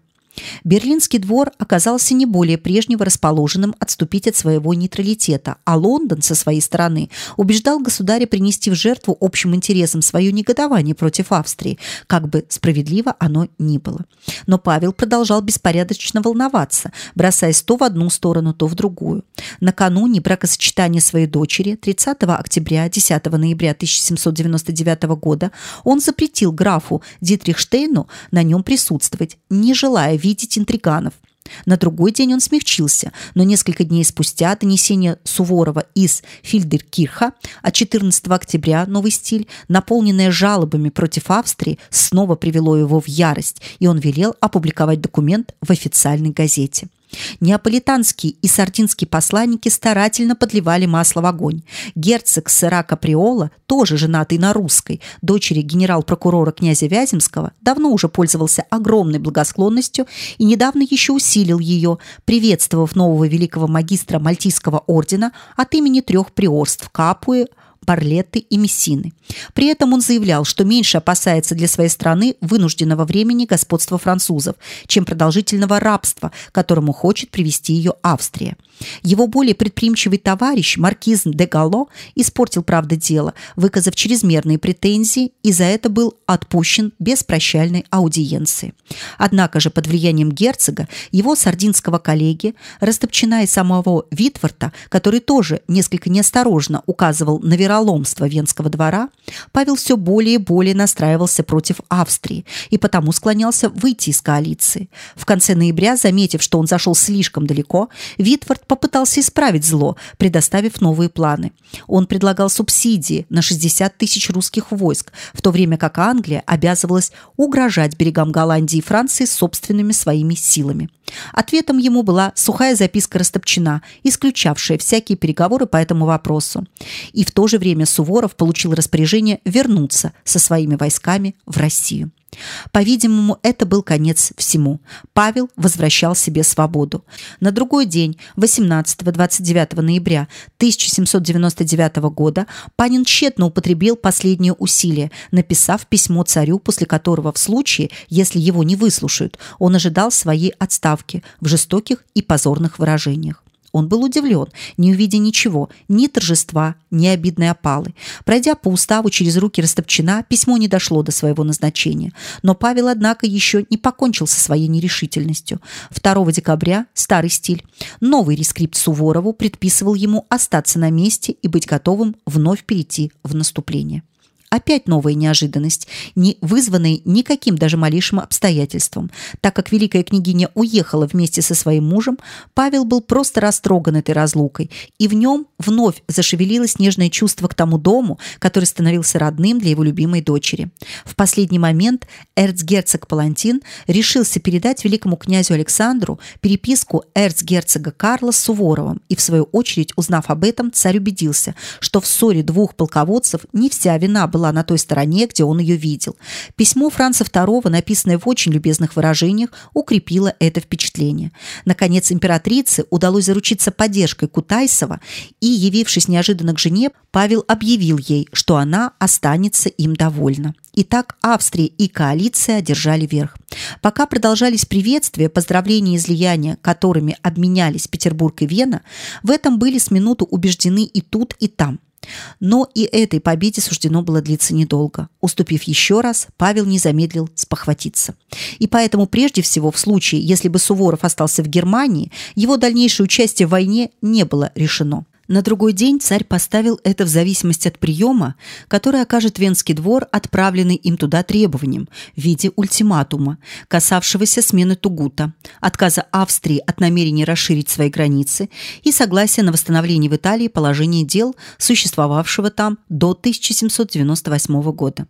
Берлинский двор оказался не более прежнего расположенным отступить от своего нейтралитета, а Лондон со своей стороны убеждал государя принести в жертву общим интересам свое негодование против Австрии, как бы справедливо оно ни было. Но Павел продолжал беспорядочно волноваться, бросаясь то в одну сторону, то в другую. Накануне бракосочетания своей дочери 30 октября 10 ноября 1799 года он запретил графу Дитрихштейну на нем присутствовать, не желая видеть интриганов. На другой день он смягчился, но несколько дней спустя донесение Суворова из Фильдеркирха от 14 октября «Новый стиль», наполненное жалобами против Австрии, снова привело его в ярость, и он велел опубликовать документ в официальной газете. Неаполитанские и сардинские посланники старательно подливали масло в огонь. Герцог Сера Каприола, тоже женатый на русской, дочери генерал-прокурора князя Вяземского, давно уже пользовался огромной благосклонностью и недавно еще усилил ее, приветствовав нового великого магистра Мальтийского ордена от имени трех приорств Капуи, Барлетты и Мессины. При этом он заявлял, что меньше опасается для своей страны вынужденного времени господства французов, чем продолжительного рабства, которому хочет привести ее Австрия. Его более предприимчивый товарищ, маркиз де Галло, испортил, правда, дело, выказав чрезмерные претензии и за это был отпущен без прощальной аудиенции. Однако же под влиянием герцога, его сардинского коллеги, Растопчина и самого Витворта, который тоже несколько неосторожно указывал на вероломство Венского двора, Павел все более и более настраивался против Австрии и потому склонялся выйти из коалиции. В конце ноября, заметив, что он зашел слишком далеко, Витвард попытался исправить зло, предоставив новые планы. Он предлагал субсидии на 60 тысяч русских войск, в то время как Англия обязывалась угрожать берегам Голландии и Франции собственными своими силами. Ответом ему была сухая записка Растопчина, исключавшая всякие переговоры по этому вопросу. И в то же время Суворов получил распоряжение вернуться со своими войсками в Россию. По-видимому, это был конец всему. Павел возвращал себе свободу. На другой день, 18-29 ноября 1799 года, Панин тщетно употребил последние усилия, написав письмо царю, после которого в случае, если его не выслушают, он ожидал своей отставки в жестоких и позорных выражениях. Он был удивлен, не увидя ничего, ни торжества, ни обидной опалы. Пройдя по уставу через руки Растопчина, письмо не дошло до своего назначения. Но Павел, однако, еще не покончил со своей нерешительностью. 2 декабря, старый стиль, новый рескрипт Суворову предписывал ему остаться на месте и быть готовым вновь перейти в наступление. Опять новая неожиданность, не вызванная никаким даже малейшим обстоятельством. Так как великая княгиня уехала вместе со своим мужем, Павел был просто растроган этой разлукой, и в нем вновь зашевелилось нежное чувство к тому дому, который становился родным для его любимой дочери. В последний момент эрцгерцог Палантин решился передать великому князю Александру переписку эрцгерцога Карла с Суворовым, и в свою очередь, узнав об этом, царь убедился, что в ссоре двух полководцев не вся вина была была на той стороне, где он ее видел. Письмо Франца II, написанное в очень любезных выражениях, укрепило это впечатление. Наконец, императрице удалось заручиться поддержкой Кутайсова, и, явившись неожиданно к жене, Павел объявил ей, что она останется им довольна. Итак, Австрия и коалиция одержали верх. Пока продолжались приветствия, поздравления и излияния, которыми обменялись Петербург и Вена, в этом были с минуту убеждены и тут, и там – Но и этой победе суждено было длиться недолго. Уступив еще раз, Павел не замедлил спохватиться. И поэтому прежде всего в случае, если бы Суворов остался в Германии, его дальнейшее участие в войне не было решено. На другой день царь поставил это в зависимости от приема, который окажет Венский двор отправленный им туда требованием в виде ультиматума, касавшегося смены Тугута, отказа Австрии от намерения расширить свои границы и согласия на восстановление в Италии положения дел, существовавшего там до 1798 года.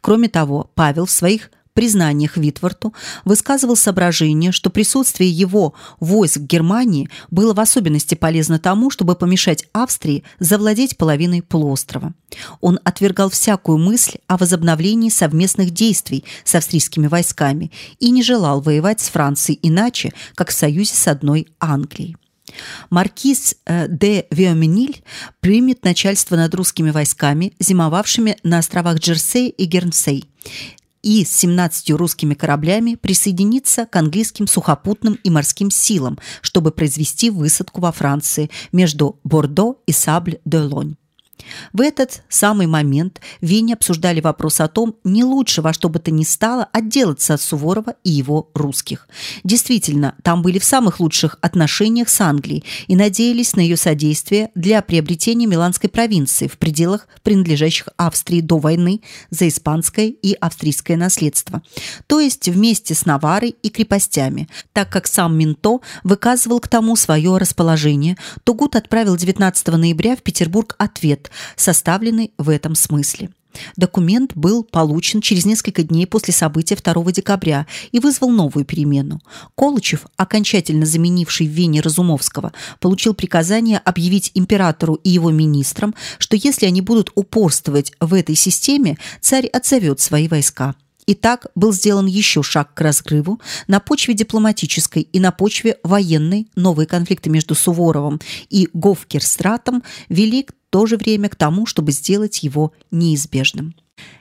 Кроме того, Павел в своих признаниях Витворту высказывал соображение, что присутствие его войск в Германии было в особенности полезно тому, чтобы помешать Австрии завладеть половиной полуострова. Он отвергал всякую мысль о возобновлении совместных действий с австрийскими войсками и не желал воевать с Францией иначе, как в союзе с одной Англией. Маркиз э, де Виомениль примет начальство над русскими войсками, зимовавшими на островах Джерсей и Гернсей, и с 17 русскими кораблями присоединиться к английским сухопутным и морским силам, чтобы произвести высадку во Франции между Бордо и Сабль-де-Лонь. В этот самый момент в Вене обсуждали вопрос о том, не лучше во что бы то ни стало отделаться от Суворова и его русских. Действительно, там были в самых лучших отношениях с Англией и надеялись на ее содействие для приобретения Миланской провинции в пределах принадлежащих Австрии до войны за испанское и австрийское наследство, то есть вместе с Наварой и крепостями. Так как сам Минто выказывал к тому свое расположение, то Гуд отправил 19 ноября в Петербург ответ, составленный в этом смысле. Документ был получен через несколько дней после события 2 декабря и вызвал новую перемену. Колычев, окончательно заменивший в Вене Разумовского, получил приказание объявить императору и его министрам, что если они будут упорствовать в этой системе, царь отзовет свои войска. Итак, был сделан еще шаг к разрыву на почве дипломатической и на почве военной. Новые конфликты между Суворовым и Гофкерстратом вели в то же время к тому, чтобы сделать его неизбежным.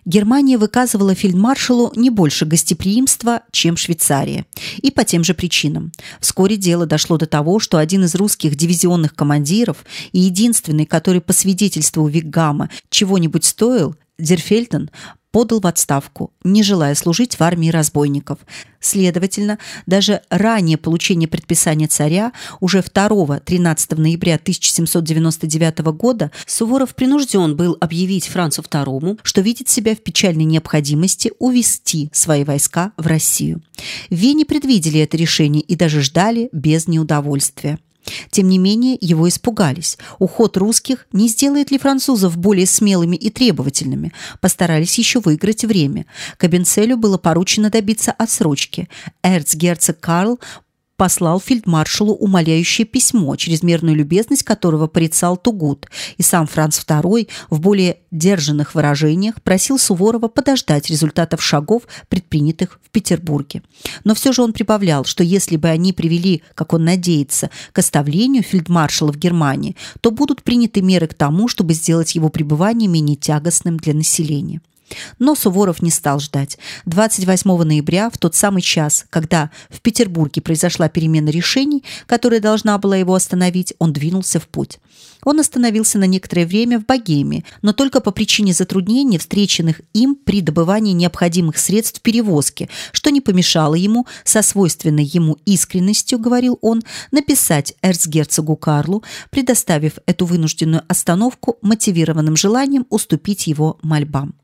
Германия выказывала фельдмаршалу не больше гостеприимства, чем Швейцария, и по тем же причинам. Вскоре дело дошло до того, что один из русских дивизионных командиров и единственный, который по свидетельству Виггама чего-нибудь стоил, Дерфельден подал в отставку, не желая служить в армии разбойников. Следовательно, даже ранее получение предписания царя, уже 2-13 ноября 1799 года, Суворов принужден был объявить Францу II, что видит себя в печальной необходимости увести свои войска в Россию. В Вене предвидели это решение и даже ждали без неудовольствия. Тем не менее, его испугались. Уход русских не сделает ли французов более смелыми и требовательными? Постарались еще выиграть время. Кабенцелю было поручено добиться отсрочки. Эрцгерцог Карл послал фельдмаршалу умоляющее письмо, чрезмерную любезность которого порицал Тугут, и сам Франц II в более держанных выражениях просил Суворова подождать результатов шагов, предпринятых в Петербурге. Но все же он прибавлял, что если бы они привели, как он надеется, к оставлению фельдмаршала в Германии, то будут приняты меры к тому, чтобы сделать его пребывание менее тягостным для населения. Но Суворов не стал ждать. 28 ноября, в тот самый час, когда в Петербурге произошла перемена решений, которая должна была его остановить, он двинулся в путь. Он остановился на некоторое время в Богемии, но только по причине затруднений, встреченных им при добывании необходимых средств перевозки, что не помешало ему, со свойственной ему искренностью, говорил он, написать эрцгерцогу Карлу, предоставив эту вынужденную остановку мотивированным желанием уступить его мольбам.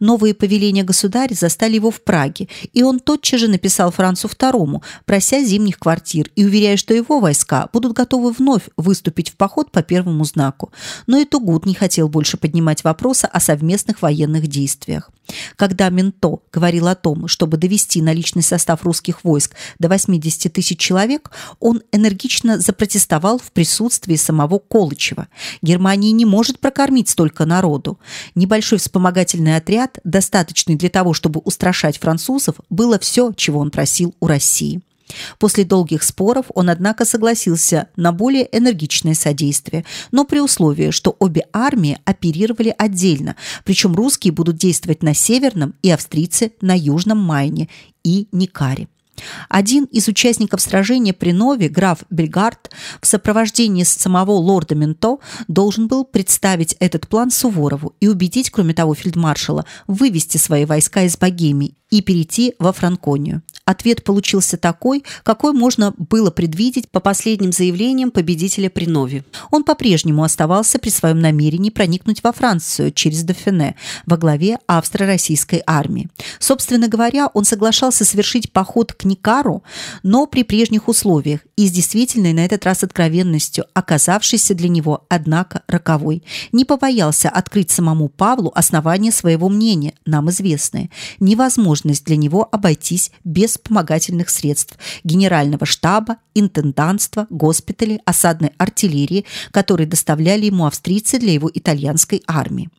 Новые повеления государя застали его в Праге, и он тотчас же написал Францу II, прося зимних квартир и уверяя, что его войска будут готовы вновь выступить в поход по первому знаку. Но и Тугут не хотел больше поднимать вопроса о совместных военных действиях. Когда Менто говорил о том, чтобы довести наличный состав русских войск до 80 тысяч человек, он энергично запротестовал в присутствии самого Колычева. Германия не может прокормить столько народу. Небольшой вспомогательный отряд, достаточный для того, чтобы устрашать французов, было все, чего он просил у России. После долгих споров он, однако, согласился на более энергичное содействие, но при условии, что обе армии оперировали отдельно, причем русские будут действовать на северном и австрийцы на южном Майне и Никаре. Один из участников сражения при Нове, граф Бельгард, в сопровождении самого лорда Менто должен был представить этот план Суворову и убедить, кроме того, фельдмаршала вывести свои войска из Богемии и перейти во Франконию. Ответ получился такой, какой можно было предвидеть по последним заявлениям победителя при Нове. Он по-прежнему оставался при своем намерении проникнуть во Францию через Дофене во главе австро-российской армии. Собственно говоря, он соглашался совершить поход к Никару, но при прежних условиях и с действительной на этот раз откровенностью, оказавшейся для него, однако, роковой. Не побоялся открыть самому Павлу основание своего мнения, нам известное. Невозможность для него обойтись без вспомогательных средств генерального штаба, интендантства, госпиталей, осадной артиллерии, которые доставляли ему австрийцы для его итальянской армии.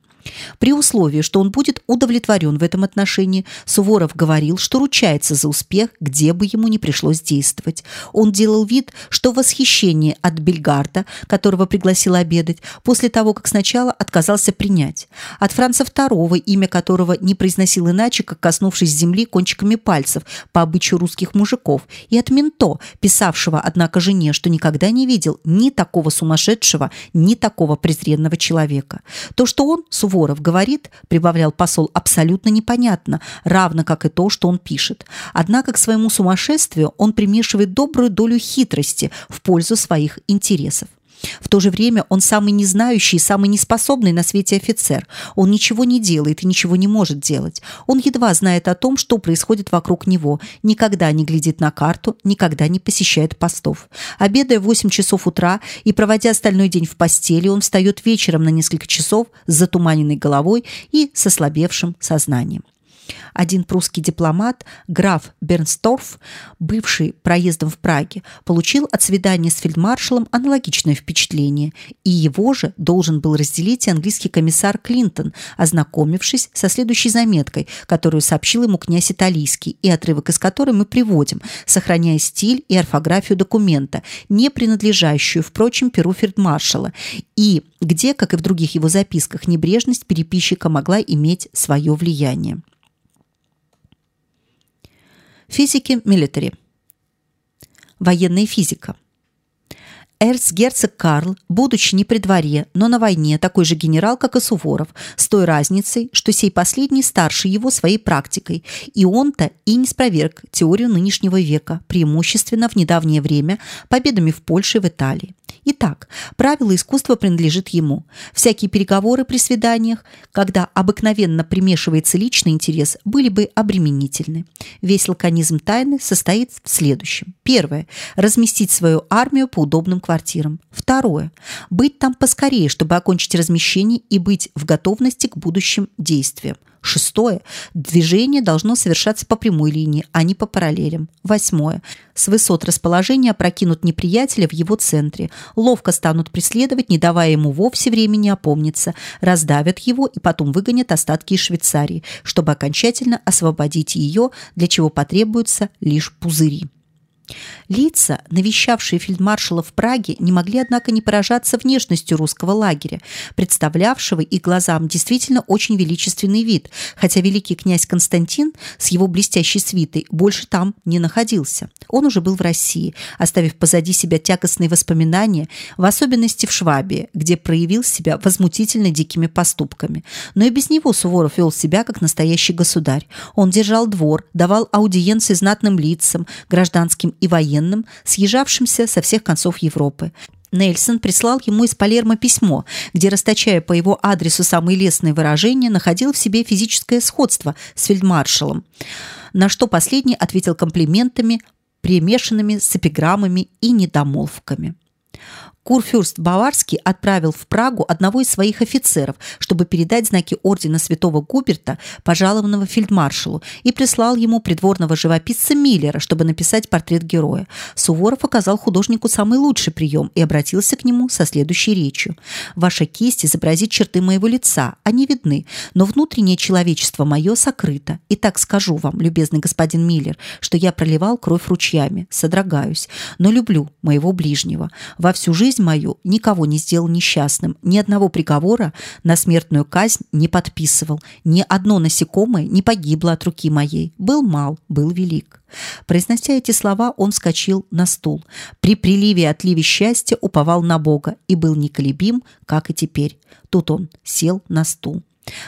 При условии, что он будет удовлетворен в этом отношении, Суворов говорил, что ручается за успех, где бы ему ни пришлось действовать. Он делал вид, что восхищение от Бельгарда, которого пригласил обедать, после того, как сначала отказался принять. От Франца II, имя которого не произносил иначе, как коснувшись земли кончиками пальцев, по обычаю русских мужиков, и от Менто, писавшего, однако, жене, что никогда не видел ни такого сумасшедшего, ни такого презренного человека. То, что он, Суворов, Суворов говорит, прибавлял посол, абсолютно непонятно, равно как и то, что он пишет. Однако к своему сумасшествию он примешивает добрую долю хитрости в пользу своих интересов. В то же время он самый незнающий самый неспособный на свете офицер. Он ничего не делает и ничего не может делать. Он едва знает о том, что происходит вокруг него, никогда не глядит на карту, никогда не посещает постов. Обедая в 8 часов утра и проводя остальной день в постели, он встает вечером на несколько часов с затуманенной головой и с ослабевшим сознанием. Один прусский дипломат, граф Бернсторф, бывший проездом в Праге, получил от свидания с фельдмаршалом аналогичное впечатление, и его же должен был разделить английский комиссар Клинтон, ознакомившись со следующей заметкой, которую сообщил ему князь Италийский, и отрывок из которой мы приводим, сохраняя стиль и орфографию документа, не принадлежащую, впрочем, перу фельдмаршала, и где, как и в других его записках, небрежность переписчика могла иметь свое влияние. Физики милитари. Военная физика. Эрцгерцог Карл, будучи не при дворе, но на войне, такой же генерал, как и Суворов, с той разницей, что сей последний старше его своей практикой, и он-то и не спроверг теорию нынешнего века, преимущественно в недавнее время победами в Польше и в Италии. Итак, правило искусства принадлежит ему. Всякие переговоры при свиданиях, когда обыкновенно примешивается личный интерес, были бы обременительны. Весь лаконизм тайны состоит в следующем. Первое. Разместить свою армию по удобным квартирам. Второе. Быть там поскорее, чтобы окончить размещение и быть в готовности к будущим действиям. Шестое. Движение должно совершаться по прямой линии, а не по параллелям. Восьмое. С высот расположения опрокинут неприятеля в его центре. Ловко станут преследовать, не давая ему вовсе времени опомниться. Раздавят его и потом выгонят остатки из Швейцарии, чтобы окончательно освободить ее, для чего потребуются лишь пузыри. Лица, навещавшие фельдмаршала в Праге, не могли, однако, не поражаться внешностью русского лагеря, представлявшего их глазам действительно очень величественный вид, хотя великий князь Константин с его блестящей свитой больше там не находился. Он уже был в России, оставив позади себя тягостные воспоминания, в особенности в Швабии, где проявил себя возмутительно дикими поступками. Но и без него Суворов вел себя как настоящий государь. Он держал двор, давал аудиенции знатным лицам, гражданским и военным, съезжавшимся со всех концов Европы. Нельсон прислал ему из Палермо письмо, где, расточая по его адресу самые лестные выражения, находил в себе физическое сходство с фельдмаршалом, на что последний ответил комплиментами, примешанными с эпиграммами и недомолвками. Курфюрст Баварский отправил в Прагу одного из своих офицеров, чтобы передать знаки ордена Святого Губерта пожалованного фельдмаршалу, и прислал ему придворного живописца Миллера, чтобы написать портрет героя. Суворов оказал художнику самый лучший прием и обратился к нему со следующей речью: "Ваша кисть изобразит черты моего лица, они видны, но внутреннее человечество мое сокрыто. И так скажу вам, любезный господин Миллер, что я проливал кровь ручьями, содрогаюсь, но люблю моего ближнего. Во всю жизнь жизнь мою никого не сделал несчастным, ни одного приговора на смертную казнь не подписывал, ни одно насекомое не погибло от руки моей. Был мал, был велик. Произнося эти слова, он вскочил на стул. При приливе и отливе счастья уповал на Бога и был неколебим, как и теперь. Тут он сел на стул.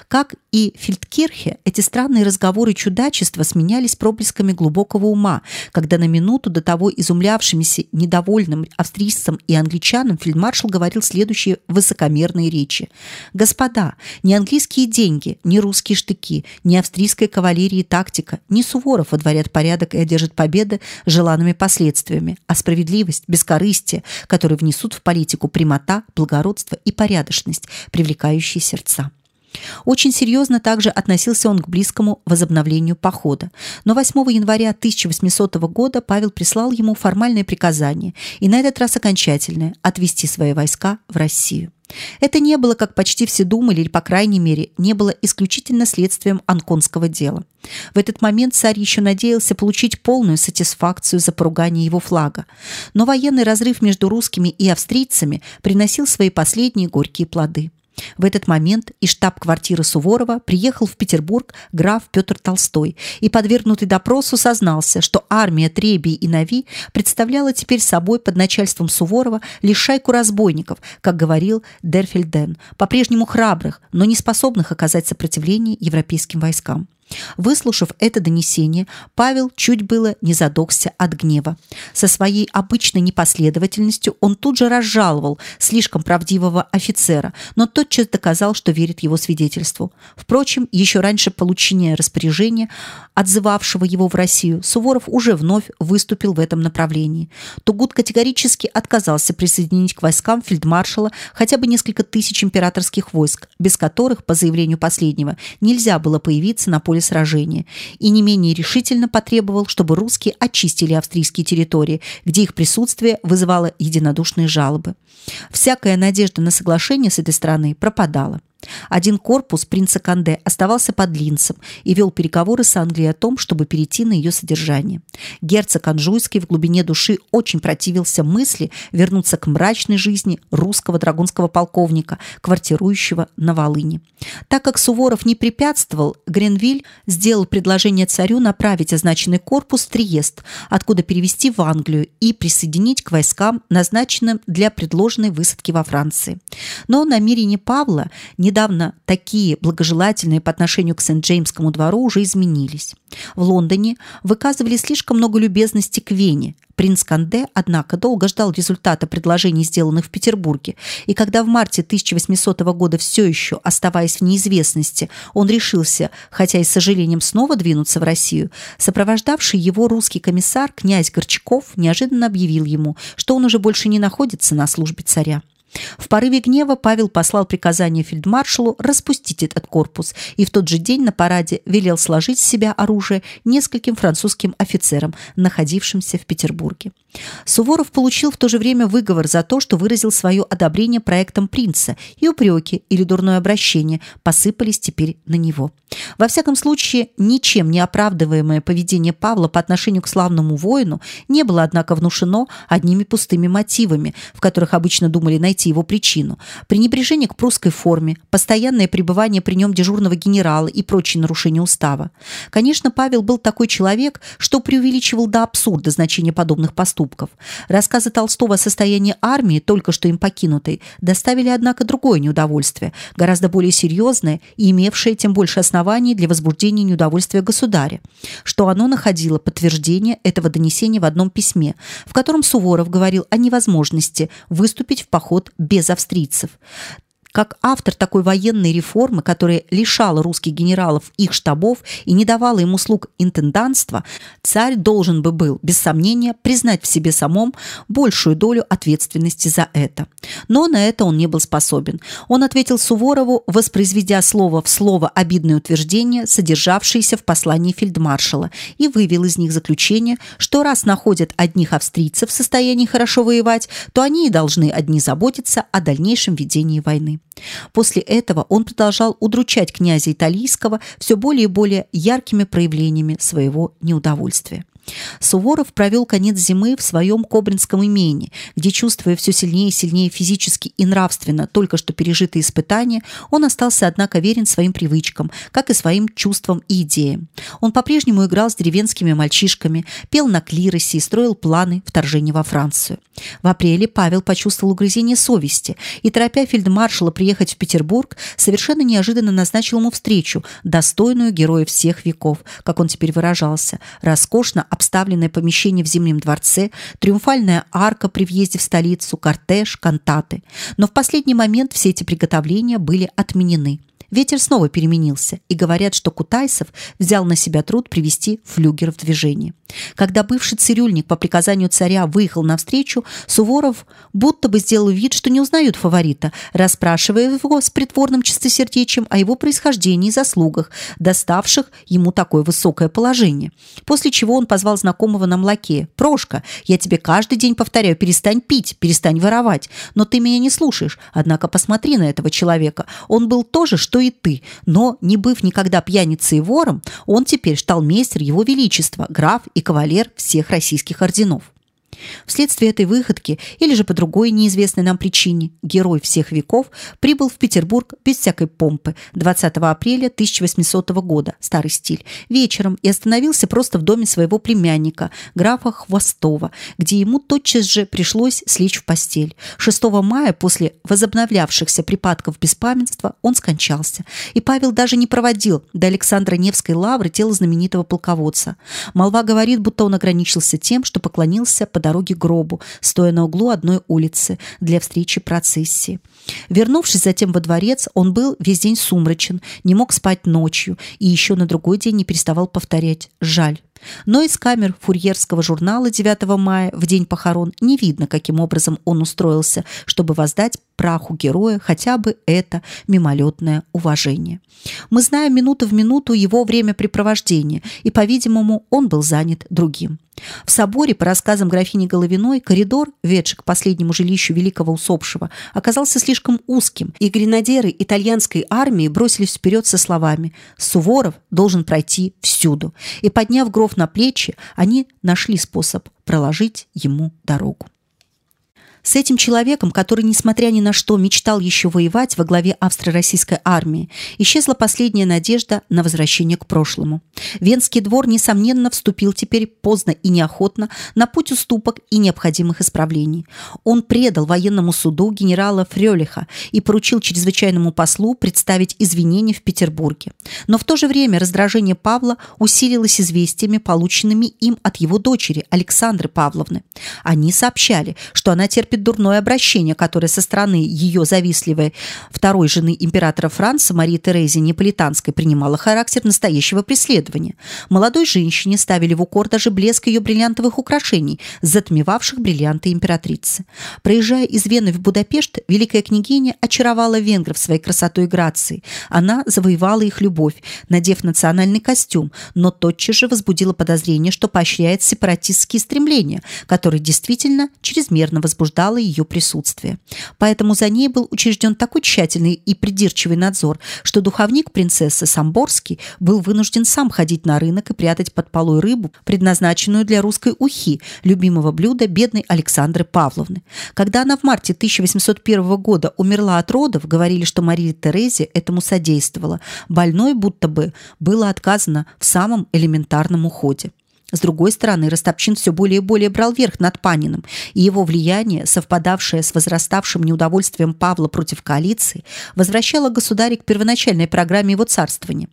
Как и Фельдкирхе, эти странные разговоры чудачества сменялись проблесками глубокого ума, когда на минуту до того изумлявшимися недовольным австрийцам и англичанам фельдмаршал говорил следующие высокомерные речи. «Господа, ни английские деньги, ни русские штыки, ни австрийская кавалерия и тактика, ни Суворов водворят порядок и одержат победы желанными последствиями, а справедливость, бескорыстие, которые внесут в политику прямота, благородство и порядочность, привлекающие сердца». Очень серьезно также относился он к близкому возобновлению похода. Но 8 января 1800 года Павел прислал ему формальное приказание, и на этот раз окончательное, отвести свои войска в Россию. Это не было, как почти все думали, или, по крайней мере, не было исключительно следствием анконского дела. В этот момент царь еще надеялся получить полную сатисфакцию за поругание его флага. Но военный разрыв между русскими и австрийцами приносил свои последние горькие плоды. В этот момент из штаб-квартиры Суворова приехал в Петербург граф Петр Толстой и, подвергнутый допросу, сознался, что армия Требий и Нави представляла теперь собой под начальством Суворова лишь шайку разбойников, как говорил Дерфельден, по-прежнему храбрых, но не способных оказать сопротивление европейским войскам. Выслушав это донесение, Павел чуть было не задохся от гнева. Со своей обычной непоследовательностью он тут же разжаловал слишком правдивого офицера, но тотчас доказал, что верит его свидетельству. Впрочем, еще раньше получения распоряжения, отзывавшего его в Россию, Суворов уже вновь выступил в этом направлении. Тугут категорически отказался присоединить к войскам фельдмаршала хотя бы несколько тысяч императорских войск, без которых, по заявлению последнего, нельзя было появиться на поле поле сражения и не менее решительно потребовал, чтобы русские очистили австрийские территории, где их присутствие вызывало единодушные жалобы. Всякая надежда на соглашение с этой страной пропадала. Один корпус принца Канде оставался под Линцем и вел переговоры с Англией о том, чтобы перейти на ее содержание. Герцог Анжуйский в глубине души очень противился мысли вернуться к мрачной жизни русского драгунского полковника, квартирующего на Волыни. Так как Суворов не препятствовал, Гренвиль сделал предложение царю направить означенный корпус в Триест, откуда перевести в Англию и присоединить к войскам, назначенным для предложенной высадки во Франции. Но намерение Павла не Недавно такие благожелательные по отношению к Сент-Джеймскому двору уже изменились. В Лондоне выказывали слишком много любезности к Вене. Принц Канде, однако, долго ждал результата предложений, сделанных в Петербурге, и когда в марте 1800 года все еще, оставаясь в неизвестности, он решился, хотя и с сожалением, снова двинуться в Россию, сопровождавший его русский комиссар князь Горчаков неожиданно объявил ему, что он уже больше не находится на службе царя. В порыве гнева Павел послал приказание фельдмаршалу распустить этот корпус и в тот же день на параде велел сложить с себя оружие нескольким французским офицерам, находившимся в Петербурге. Суворов получил в то же время выговор за то, что выразил свое одобрение проектам принца, и упреки или дурное обращение посыпались теперь на него. Во всяком случае, ничем не оправдываемое поведение Павла по отношению к славному воину не было, однако, внушено одними пустыми мотивами, в которых обычно думали найти его причину. Пренебрежение к прусской форме, постоянное пребывание при нем дежурного генерала и прочие нарушения устава. Конечно, Павел был такой человек, что преувеличивал до абсурда значение подобных поступков. Рассказы Толстого о состоянии армии, только что им покинутой, доставили, однако, другое неудовольствие, гораздо более серьезное и имевшее тем больше оснований для возбуждения неудовольствия государя, что оно находило подтверждение этого донесения в одном письме, в котором Суворов говорил о невозможности выступить в поход без австрийцев. Как автор такой военной реформы, которая лишала русских генералов их штабов и не давала им услуг интенданства, царь должен бы был, без сомнения, признать в себе самом большую долю ответственности за это. Но на это он не был способен. Он ответил Суворову, воспроизведя слово в слово обидное утверждение, содержавшееся в послании фельдмаршала, и вывел из них заключение, что раз находят одних австрийцев в состоянии хорошо воевать, то они и должны одни заботиться о дальнейшем ведении войны. После этого он продолжал удручать князя Италийского все более и более яркими проявлениями своего неудовольствия. Суворов провел конец зимы в своем Кобринском имении, где, чувствуя все сильнее и сильнее физически и нравственно только что пережитые испытания, он остался, однако, верен своим привычкам, как и своим чувствам и идеям. Он по-прежнему играл с деревенскими мальчишками, пел на клиросе и строил планы вторжения во Францию. В апреле Павел почувствовал угрызение совести и, торопя фельдмаршала приехать в Петербург, совершенно неожиданно назначил ему встречу, достойную героя всех веков, как он теперь выражался, роскошно обставленное помещение в Зимнем дворце, триумфальная арка при въезде в столицу, кортеж, кантаты. Но в последний момент все эти приготовления были отменены. Ветер снова переменился, и говорят, что Кутайсов взял на себя труд привести флюгер в движение. Когда бывший цирюльник по приказанию царя выехал навстречу, Суворов будто бы сделал вид, что не узнает фаворита, расспрашивая его с притворным чистосердечием о его происхождении и заслугах, доставших ему такое высокое положение. После чего он позвал знакомого нам лакея. «Прошка, я тебе каждый день повторяю, перестань пить, перестань воровать, но ты меня не слушаешь. Однако посмотри на этого человека. Он был тоже, что и ты, но, не быв никогда пьяницей и вором, он теперь шталмейстер его величества, граф и кавалер всех российских орденов. Вследствие этой выходки или же по другой неизвестной нам причине герой всех веков прибыл в Петербург без всякой помпы 20 апреля 1800 года, старый стиль, вечером и остановился просто в доме своего племянника, графа Хвостова, где ему тотчас же пришлось слечь в постель. 6 мая после возобновлявшихся припадков беспамятства он скончался, и Павел даже не проводил до Александра Невской лавры тело знаменитого полководца. Молва говорит, будто он ограничился тем, что поклонился под дороге к гробу, стоя на углу одной улицы для встречи процессии. Вернувшись затем во дворец, он был весь день сумрачен, не мог спать ночью и еще на другой день не переставал повторять «жаль». Но из камер фурьерского журнала 9 мая, в день похорон, не видно, каким образом он устроился, чтобы воздать праху героя хотя бы это мимолетное уважение. Мы знаем минуту в минуту его времяпрепровождения, и, по-видимому, он был занят другим. В соборе, по рассказам графини Головиной, коридор, ведший к последнему жилищу великого усопшего, оказался слишком узким, и гренадеры итальянской армии бросились вперед со словами «Суворов должен пройти всюду», и, подняв гроб на плечи, они нашли способ проложить ему дорогу. С этим человеком, который, несмотря ни на что, мечтал еще воевать во главе австро-российской армии, исчезла последняя надежда на возвращение к прошлому. Венский двор, несомненно, вступил теперь поздно и неохотно на путь уступок и необходимых исправлений. Он предал военному суду генерала Фрёлиха и поручил чрезвычайному послу представить извинения в Петербурге. Но в то же время раздражение Павла усилилось известиями, полученными им от его дочери Александры Павловны. Они сообщали, что она терпит терпит дурное обращение, которое со стороны ее завистливой второй жены императора Франца Марии Терезии Неаполитанской принимало характер настоящего преследования. Молодой женщине ставили в укор даже блеск ее бриллиантовых украшений, затмевавших бриллианты императрицы. Проезжая из Вены в Будапешт, великая княгиня очаровала венгров своей красотой и грацией. Она завоевала их любовь, надев национальный костюм, но тотчас же возбудила подозрение, что поощряет сепаратистские стремления, которые действительно чрезмерно возбуждают возбуждало ее присутствие. Поэтому за ней был учрежден такой тщательный и придирчивый надзор, что духовник принцессы Самборский был вынужден сам ходить на рынок и прятать под полой рыбу, предназначенную для русской ухи, любимого блюда бедной Александры Павловны. Когда она в марте 1801 года умерла от родов, говорили, что Мария Терезия этому содействовала. Больной будто бы было отказано в самом элементарном уходе. С другой стороны, Ростопчин все более и более брал верх над Паниным, и его влияние, совпадавшее с возраставшим неудовольствием Павла против коалиции, возвращало государя к первоначальной программе его царствования.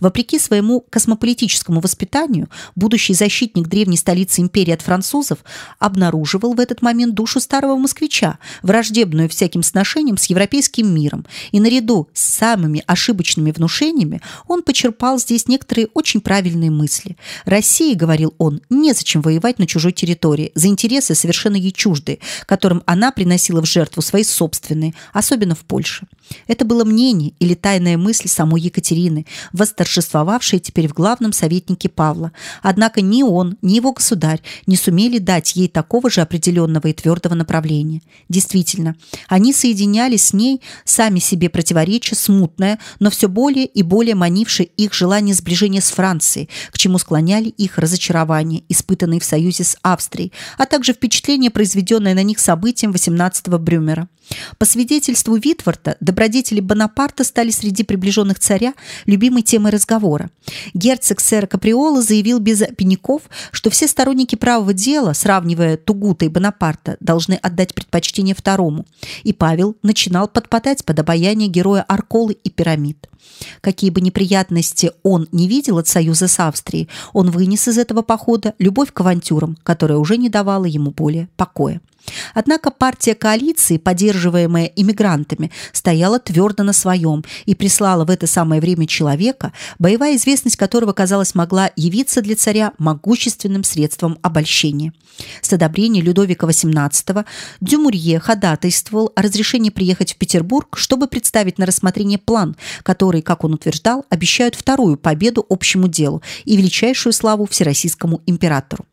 Вопреки своему космополитическому воспитанию, будущий защитник древней столицы империи от французов обнаруживал в этот момент душу старого москвича, враждебную всяким сношением с европейским миром, и наряду с самыми ошибочными внушениями он почерпал здесь некоторые очень правильные мысли. Россия, говорил он, незачем воевать на чужой территории за интересы совершенно ей чуждые, которым она приносила в жертву свои собственные, особенно в Польше. Это было мнение или тайная мысль самой Екатерины, восторжествовавшая теперь в главном советнике Павла. Однако ни он, ни его государь не сумели дать ей такого же определенного и твердого направления. Действительно, они соединяли с ней сами себе противоречия смутное, но все более и более манившее их желание сближения с Францией, к чему склоняли их разочарование испытанные в союзе с Австрией, а также впечатление, произведенное на них событием 18-го Брюмера. По свидетельству Витворта, добродетели Бонапарта стали среди приближенных царя любимой темой разговора. Герцог сэра Каприола заявил без обиняков, что все сторонники правого дела, сравнивая Тугута и Бонапарта, должны отдать предпочтение второму. И Павел начинал подпадать под обаяние героя Арколы и пирамид. Какие бы неприятности он не видел от союза с Австрией, он вынес из этого похода любовь к авантюрам, которая уже не давала ему более покоя. Однако партия коалиции, поддерживаемая иммигрантами, стояла твердо на своем и прислала в это самое время человека, боевая известность которого, казалось, могла явиться для царя могущественным средством обольщения. С одобрения Людовика XVIII Дюмурье ходатайствовал о разрешении приехать в Петербург, чтобы представить на рассмотрение план, который, как он утверждал, обещают вторую победу общему делу и величайшую славу всероссийскому императору.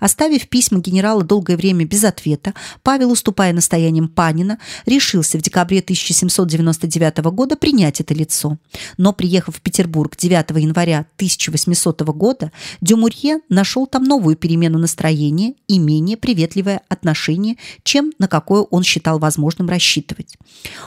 Оставив письма генерала долгое время без ответа, Павел, уступая настояниям Панина, решился в декабре 1799 года принять это лицо. Но, приехав в Петербург 9 января 1800 года, Дюмурье нашел там новую перемену настроения и менее приветливое отношение, чем на какое он считал возможным рассчитывать.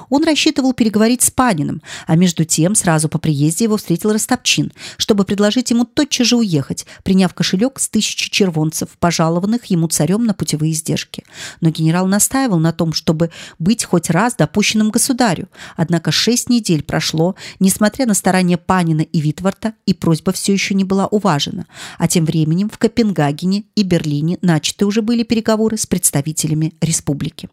Он рассчитывал переговорить с Паниным, а между тем сразу по приезде его встретил Растопчин, чтобы предложить ему тотчас же уехать, приняв кошелек с тысячи червонцев червонцев, пожалованных ему царем на путевые издержки. Но генерал настаивал на том, чтобы быть хоть раз допущенным государю. Однако шесть недель прошло, несмотря на старания Панина и Витварта, и просьба все еще не была уважена. А тем временем в Копенгагене и Берлине начаты уже были переговоры с представителями республики.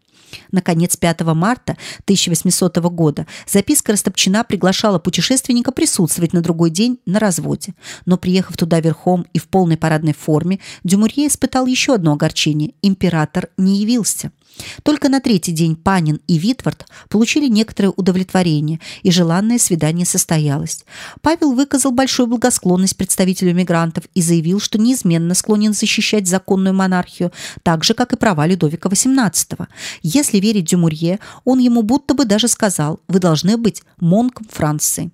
Наконец, 5 марта 1800 года записка Растопчина приглашала путешественника присутствовать на другой день на разводе. Но приехав туда верхом и в полной парадной форме, Дюмурье испытал еще одно огорчение – император не явился. Только на третий день Панин и Витвард получили некоторое удовлетворение, и желанное свидание состоялось. Павел выказал большую благосклонность представителю мигрантов и заявил, что неизменно склонен защищать законную монархию, так же, как и права Людовика XVIII. Если верить Дюмурье, он ему будто бы даже сказал «Вы должны быть монком Франции»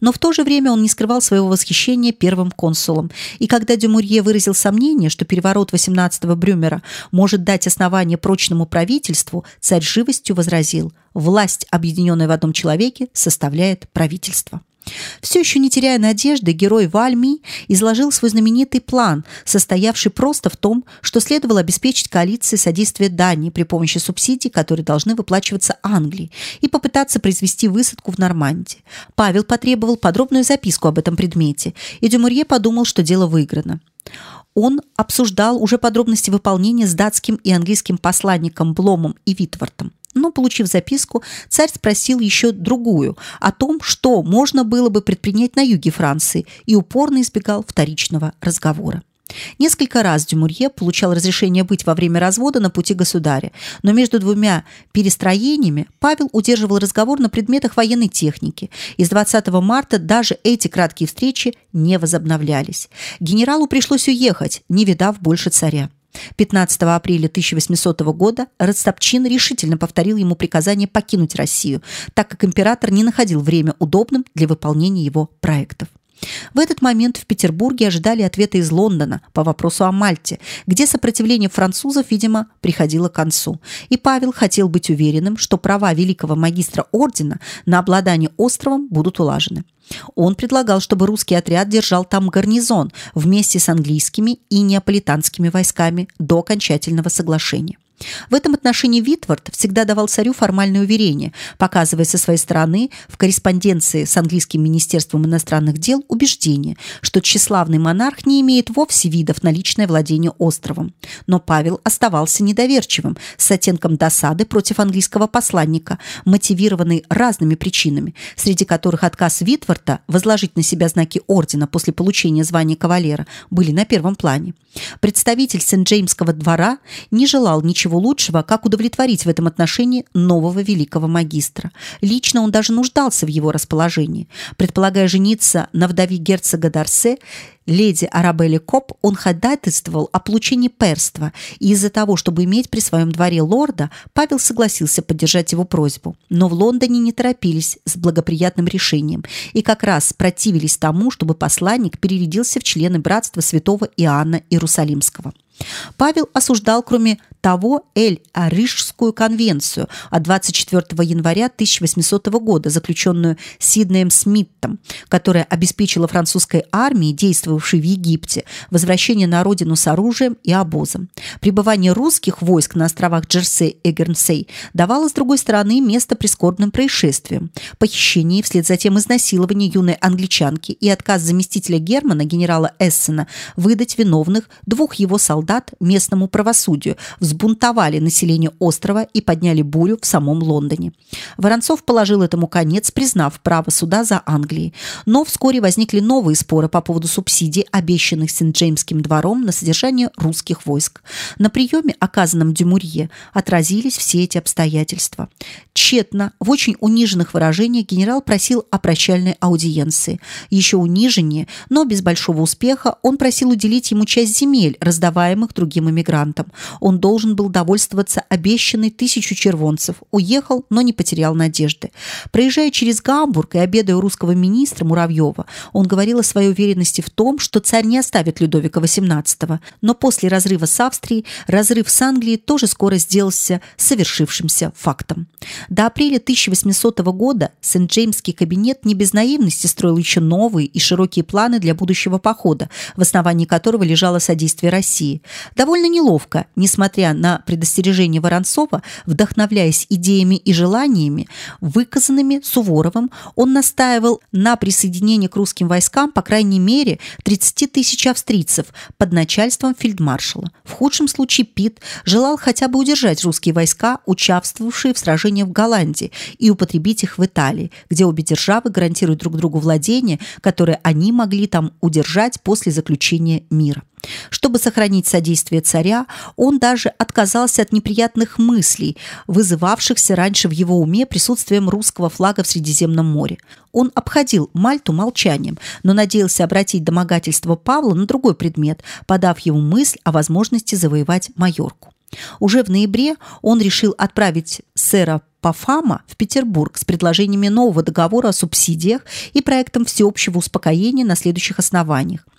но в то же время он не скрывал своего восхищения первым консулом. И когда Дюмурье выразил сомнение, что переворот 18-го Брюмера может дать основание прочному правительству, царь живостью возразил «Власть, объединенная в одном человеке, составляет правительство». Все еще не теряя надежды, герой Вальми изложил свой знаменитый план, состоявший просто в том, что следовало обеспечить коалиции содействие Дании при помощи субсидий, которые должны выплачиваться Англии, и попытаться произвести высадку в Нормандии. Павел потребовал подробную записку об этом предмете, и Дюмурье подумал, что дело выиграно он обсуждал уже подробности выполнения с датским и английским посланником Бломом и Витвартом. Но, получив записку, царь спросил еще другую о том, что можно было бы предпринять на юге Франции, и упорно избегал вторичного разговора. Несколько раз Дюмурье получал разрешение быть во время развода на пути государя, но между двумя перестроениями Павел удерживал разговор на предметах военной техники, и с 20 марта даже эти краткие встречи не возобновлялись. Генералу пришлось уехать, не видав больше царя. 15 апреля 1800 года Ростопчин решительно повторил ему приказание покинуть Россию, так как император не находил время удобным для выполнения его проектов. В этот момент в Петербурге ожидали ответа из Лондона по вопросу о Мальте, где сопротивление французов, видимо, приходило к концу. И Павел хотел быть уверенным, что права великого магистра ордена на обладание островом будут улажены. Он предлагал, чтобы русский отряд держал там гарнизон вместе с английскими и неаполитанскими войсками до окончательного соглашения. В этом отношении Витвард всегда давал царю формальное уверение, показывая со своей стороны в корреспонденции с английским министерством иностранных дел убеждение, что тщеславный монарх не имеет вовсе видов на личное владение островом. Но Павел оставался недоверчивым, с оттенком досады против английского посланника, мотивированный разными причинами, среди которых отказ Витварда возложить на себя знаки ордена после получения звания кавалера были на первом плане. Представитель Сент-Джеймского двора не желал ничего ничего лучшего, как удовлетворить в этом отношении нового великого магистра. Лично он даже нуждался в его расположении. Предполагая жениться на вдове герцога Дарсе, леди Арабелле Коп, он ходатайствовал о получении перства, и из-за того, чтобы иметь при своем дворе лорда, Павел согласился поддержать его просьбу. Но в Лондоне не торопились с благоприятным решением и как раз противились тому, чтобы посланник перерядился в члены братства святого Иоанна Иерусалимского. Павел осуждал, кроме того, Эль-Аришскую конвенцию от 24 января 1800 года, заключенную Сиднеем Смиттом, которая обеспечила французской армии, действовавшей в Египте, возвращение на родину с оружием и обозом. Пребывание русских войск на островах Джерсей и Гернсей давало, с другой стороны, место прискорбным происшествиям. Похищение, вслед за тем изнасилование юной англичанки и отказ заместителя Германа, генерала Эссена, выдать виновных двух его солдат местному правосудию, взбунтовали население острова и подняли бурю в самом Лондоне. Воронцов положил этому конец, признав право суда за Англией. Но вскоре возникли новые споры по поводу субсидий, обещанных Сент-Джеймским двором на содержание русских войск. На приеме, оказанном Дюмурье, отразились все эти обстоятельства. Тщетно, в очень униженных выражениях генерал просил о прощальной аудиенции. Еще униженнее, но без большого успеха, он просил уделить ему часть земель, раздаваемых другим иммигрантам. Он должен был довольствоваться обещанной тысячу червонцев. Уехал, но не потерял надежды. Проезжая через Гамбург и обедая у русского министра Муравьева, он говорил о своей уверенности в том, что царь не оставит Людовика XVIII. Но после разрыва с Австрией, разрыв с Англией тоже скоро сделался совершившимся фактом. До апреля 1800 года Сент-Джеймский кабинет не без наивности строил еще новые и широкие планы для будущего похода, в основании которого лежало содействие России. Довольно неловко, несмотря на предостережение Воронцова, вдохновляясь идеями и желаниями, выказанными Суворовым, он настаивал на присоединении к русским войскам по крайней мере 30 тысяч австрийцев под начальством фельдмаршала. В худшем случае Пит желал хотя бы удержать русские войска, участвовавшие в сражении в Голландии, и употребить их в Италии, где обе державы гарантируют друг другу владения, которые они могли там удержать после заключения мира. Чтобы сохранить содействие царя, он даже отказался от неприятных мыслей, вызывавшихся раньше в его уме присутствием русского флага в Средиземном море. Он обходил Мальту молчанием, но надеялся обратить домогательство Павла на другой предмет, подав ему мысль о возможности завоевать Майорку. Уже в ноябре он решил отправить сэра Пафама в Петербург с предложениями нового договора о субсидиях и проектом всеобщего успокоения на следующих основаниях –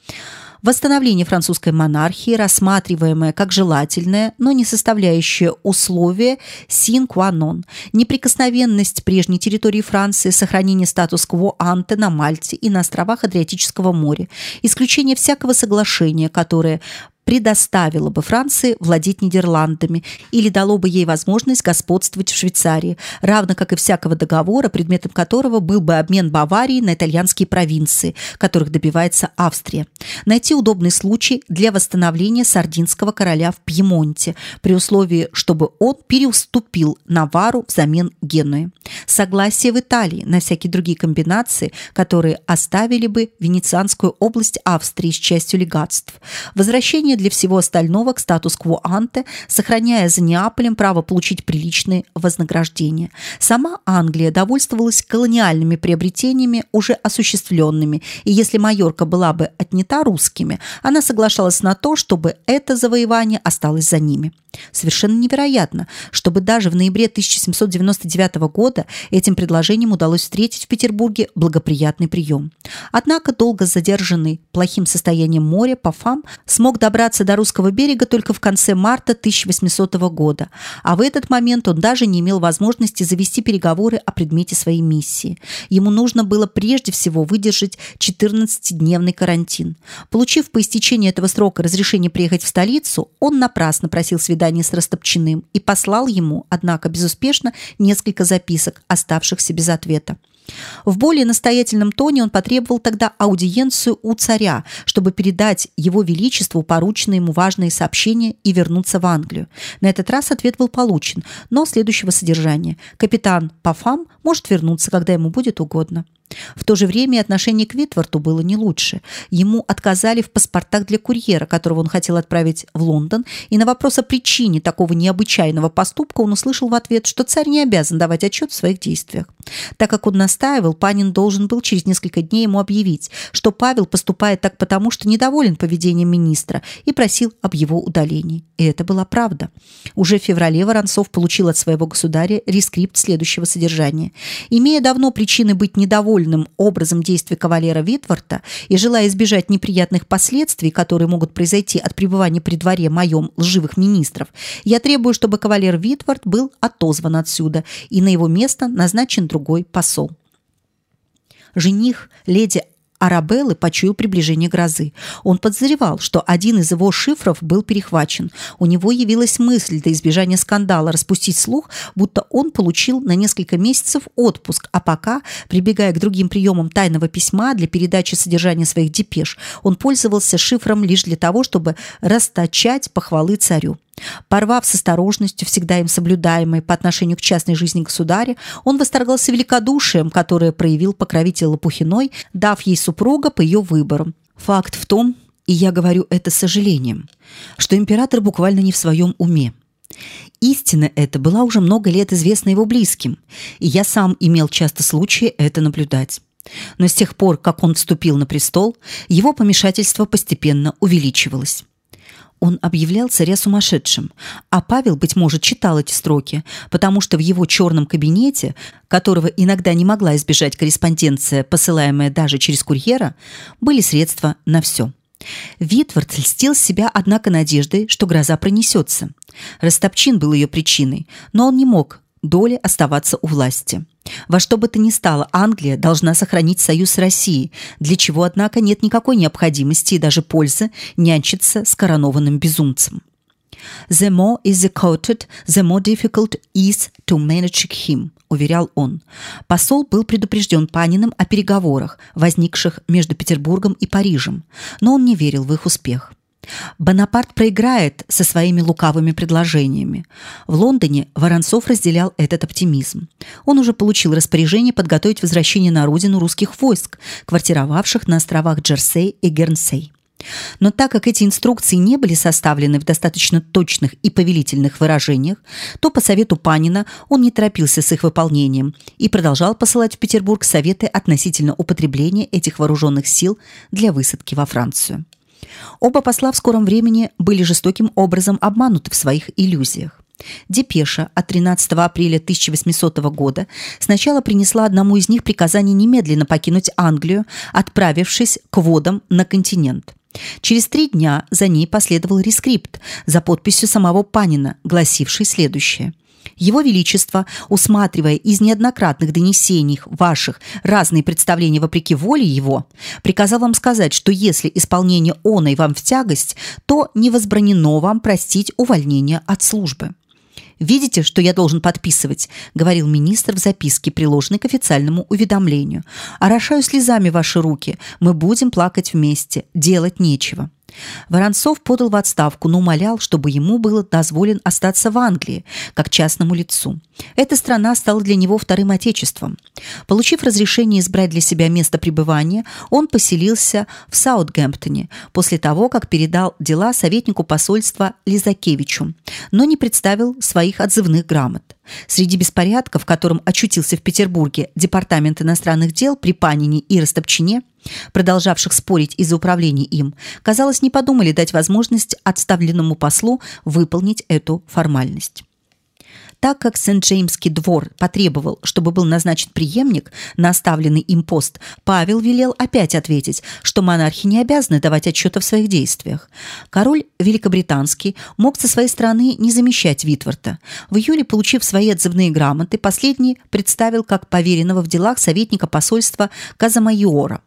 Восстановление французской монархии, рассматриваемое как желательное, но не составляющее условие sine неприкосновенность прежней территории Франции, сохранение статус-кво анте на Мальте и на островах Адриатического моря, исключение всякого соглашения, которое предоставило бы Франции владеть Нидерландами или дало бы ей возможность господствовать в Швейцарии, равно как и всякого договора, предметом которого был бы обмен Баварии на итальянские провинции, которых добивается Австрия. Найти удобный случай для восстановления сардинского короля в Пьемонте, при условии, чтобы он переуступил Навару взамен Генуи. Согласие в Италии на всякие другие комбинации, которые оставили бы Венецианскую область Австрии с частью легатств. Возвращение для всего остального к статус-кво анте, сохраняя за Неаполем право получить приличные вознаграждения. Сама Англия довольствовалась колониальными приобретениями, уже осуществленными, и если Майорка была бы отнята русскими, она соглашалась на то, чтобы это завоевание осталось за ними. Совершенно невероятно, чтобы даже в ноябре 1799 года этим предложением удалось встретить в Петербурге благоприятный прием. Однако долго задержанный плохим состоянием моря Пафам смог добраться до русского берега только в конце марта 1800 года, а в этот момент он даже не имел возможности завести переговоры о предмете своей миссии. Ему нужно было прежде всего выдержать 14-дневный карантин. Получив по истечении этого срока разрешение приехать в столицу, он напрасно просил свидания с Растопчиным и послал ему, однако безуспешно, несколько записок, оставшихся без ответа. В более настоятельном тоне он потребовал тогда аудиенцию у царя, чтобы передать его величеству порученные ему важные сообщения и вернуться в Англию. На этот раз ответ был получен, но следующего содержания. Капитан Пафам может вернуться, когда ему будет угодно. В то же время отношение к Витворту было не лучше. Ему отказали в паспортах для курьера, которого он хотел отправить в Лондон, и на вопрос о причине такого необычайного поступка он услышал в ответ, что царь не обязан давать отчет в своих действиях. Так как он настаивал, Панин должен был через несколько дней ему объявить, что Павел поступает так потому, что недоволен поведением министра и просил об его удалении. И это была правда. Уже в феврале Воронцов получил от своего государя рескрипт следующего содержания. Имея давно причины быть недовольным образом действий кавалера Витворта и желая избежать неприятных последствий, которые могут произойти от пребывания при дворе моем лживых министров, я требую, чтобы кавалер Витворт был отозван отсюда и на его место назначен другой посол. Жених леди Арабеллы почуял приближение грозы. Он подозревал, что один из его шифров был перехвачен. У него явилась мысль до избежания скандала распустить слух, будто он получил на несколько месяцев отпуск, а пока, прибегая к другим приемам тайного письма для передачи содержания своих депеш, он пользовался шифром лишь для того, чтобы расточать похвалы царю. Порвав с осторожностью, всегда им соблюдаемой по отношению к частной жизни государя, он восторгался великодушием, которое проявил покровитель Лопухиной, дав ей супруга по ее выбору. Факт в том, и я говорю это с сожалением, что император буквально не в своем уме. Истина эта была уже много лет известна его близким, и я сам имел часто случаи это наблюдать. Но с тех пор, как он вступил на престол, его помешательство постепенно увеличивалось. Он объявлял царя сумасшедшим, а Павел, быть может, читал эти строки, потому что в его черном кабинете, которого иногда не могла избежать корреспонденция, посылаемая даже через курьера, были средства на все. Витвард льстил себя, однако, надеждой, что гроза пронесется. Растопчин был ее причиной, но он не мог доли оставаться у власти. Во что бы то ни стало, Англия должна сохранить союз с Россией, для чего, однако, нет никакой необходимости и даже пользы нянчиться с коронованным безумцем. «The more is quoted, the more difficult is to manage him», уверял он. Посол был предупрежден Паниным о переговорах, возникших между Петербургом и Парижем, но он не верил в их успех. Бонапарт проиграет со своими лукавыми предложениями. В Лондоне Воронцов разделял этот оптимизм. Он уже получил распоряжение подготовить возвращение на родину русских войск, квартировавших на островах Джерсей и Гернсей. Но так как эти инструкции не были составлены в достаточно точных и повелительных выражениях, то по совету Панина он не торопился с их выполнением и продолжал посылать в Петербург советы относительно употребления этих вооруженных сил для высадки во Францию. Оба посла в скором времени были жестоким образом обмануты в своих иллюзиях. Депеша от 13 апреля 1800 года сначала принесла одному из них приказание немедленно покинуть Англию, отправившись к водам на континент. Через три дня за ней последовал рескрипт за подписью самого Панина, гласивший следующее – его Величество, усматривая из неоднократных донесений ваших разные представления вопреки воле его, приказал вам сказать, что если исполнение оной вам в тягость, то не возбранено вам простить увольнение от службы. Видите, что я должен подписывать, говорил министр в записке, приложенной к официальному уведомлению. Орошаю слезами ваши руки. Мы будем плакать вместе. Делать нечего. Воронцов подал в отставку, но умолял, чтобы ему было дозволен остаться в Англии, как частному лицу. Эта страна стала для него вторым отечеством. Получив разрешение избрать для себя место пребывания, он поселился в Саутгемптоне после того, как передал дела советнику посольства Лизакевичу, но не представил своих отзывных грамот. Среди беспорядков, в котором очутился в Петербурге департамент иностранных дел при Панине и Растопчине, продолжавших спорить из-за управления им, казалось, не подумали дать возможность отставленному послу выполнить эту формальность. Так как Сент-Джеймский двор потребовал, чтобы был назначен преемник на оставленный им пост, Павел велел опять ответить, что монархи не обязаны давать отчета в своих действиях. Король Великобританский мог со своей стороны не замещать Витворта. В июле, получив свои отзывные грамоты, последний представил как поверенного в делах советника посольства Казамайора.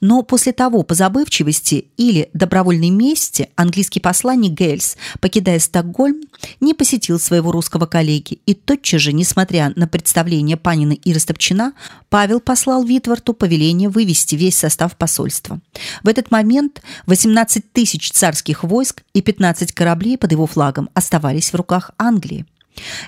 Но после того по забывчивости или добровольной мести английский посланник Гельс, покидая Стокгольм, не посетил своего русского коллеги, и тотчас же, несмотря на представление Панина и Растопчина, Павел послал Витварту повеление вывести весь состав посольства. В этот момент 18 тысяч царских войск и 15 кораблей под его флагом оставались в руках Англии.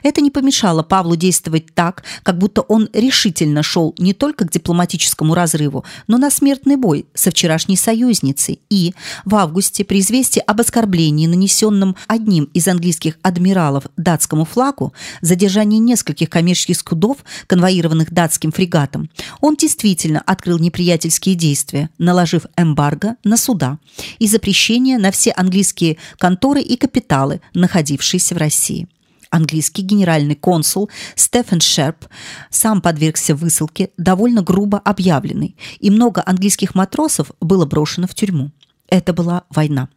Это не помешало Павлу действовать так, как будто он решительно шел не только к дипломатическому разрыву, но на смертный бой со вчерашней союзницей. И в августе при известии об оскорблении, нанесенном одним из английских адмиралов датскому флагу, задержании нескольких коммерческих скудов, конвоированных датским фрегатом, он действительно открыл неприятельские действия, наложив эмбарго на суда и запрещение на все английские конторы и капиталы, находившиеся в России английский генеральный консул Стефан Шерп сам подвергся высылке, довольно грубо объявленной, и много английских матросов было брошено в тюрьму. Это была война.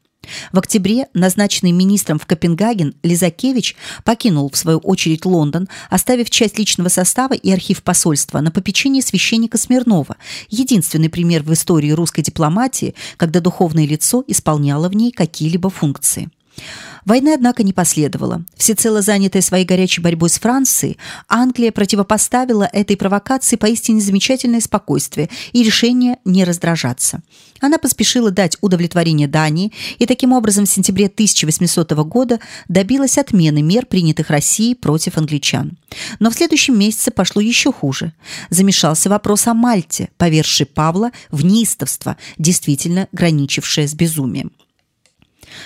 В октябре назначенный министром в Копенгаген Лизакевич покинул в свою очередь Лондон, оставив часть личного состава и архив посольства на попечении священника Смирнова, единственный пример в истории русской дипломатии, когда духовное лицо исполняло в ней какие-либо функции. Войны, однако, не последовало. Всецело занятая своей горячей борьбой с Францией, Англия противопоставила этой провокации поистине замечательное спокойствие и решение не раздражаться. Она поспешила дать удовлетворение Дании и таким образом в сентябре 1800 года добилась отмены мер, принятых Россией против англичан. Но в следующем месяце пошло еще хуже. Замешался вопрос о Мальте, повергший Павла в неистовство, действительно граничившее с безумием.